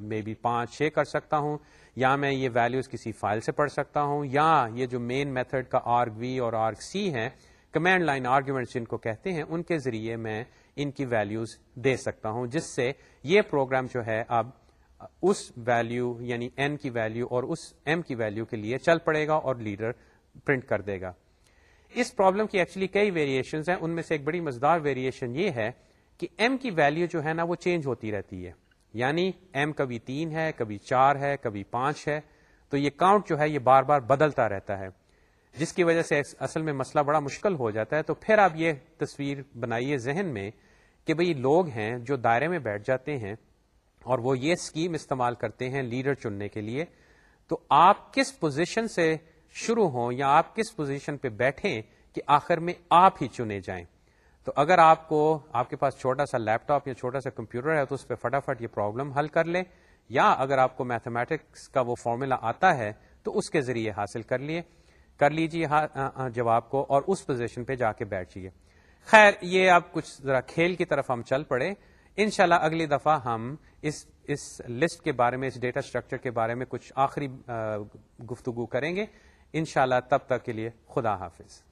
میں بھی پانچ چھ کر سکتا ہوں، یا میں یہ ویلوز کسی فائل سے پڑھ سکتا ہوں، یا یہ جو مین میتھڈ کا آرگ وی اور آرگ سی ہے کمینڈ لائن آرگومنٹ جن کو کہتے ہیں، ان کے ذریعے میں ان کی ویلوز دے سکتا ہوں، جس سے یہ پروگرام جو ہے اب اس ویلو یعنی این کی ویلو اور اس ایم کی ویلو کے لیے چل پڑے گا اور لیڈر پرنٹ کر دے گا۔ اس پرابلم کی ایکچولی کئی ویریشن ہیں، ان میں سے ایک بڑی مزدار ویریشن یہ ہے کہ ایم کی ویلو جو ہے نا وہ چینج ہوتی رہتی ہے۔ یعنی ایم کبھی تین ہے، کبھی چار ہے، کبھی پانچ ہے، تو یہ کاؤنٹ جو ہے یہ بار بار بدلتا رہتا ہے۔ جس کی وجہ سے اصل میں مسئلہ بڑا مشکل ہو جاتا ہے، تو پھر آپ یہ تصویر بنائیے ذہن میں کہ بھئی لوگ ہیں جو دائرے میں بیٹھ جاتے ہیں اور وہ یہ اسکیم استعمال کرتے ہیں لیڈر چننے کے لیے، تو آپ کس پوزیشن سے شروع ہوں یا آپ کس پوزیشن پہ بیٹھیں کہ آخر میں آپ ہی چنے جائیں؟ تو اگر آپ کو، آپ کے پاس چھوٹا سا لیپ ٹاپ یا چھوٹا سا کمپیوٹر ہے تو اس پہ فٹافٹ یہ پرابلم حل کر لیں، یا اگر آپ کو میتھمیٹکس کا وہ فارمولا آتا ہے تو اس کے ذریعے حاصل کر لیے، کر لیجیے جواب کو اور اس پوزیشن پہ جا کے بیٹھ جائیے خیر، یہ اب کچھ ذرا کھیل کی طرف ہم چل پڑے۔ انشاءاللہ اگلی دفعہ ہم اس اس لسٹ کے بارے میں، اس ڈیٹا اسٹرکچر کے بارے میں کچھ آخری گفتگو کریں گے۔ انشاءاللہ تب تک کے لیے خدا حافظ۔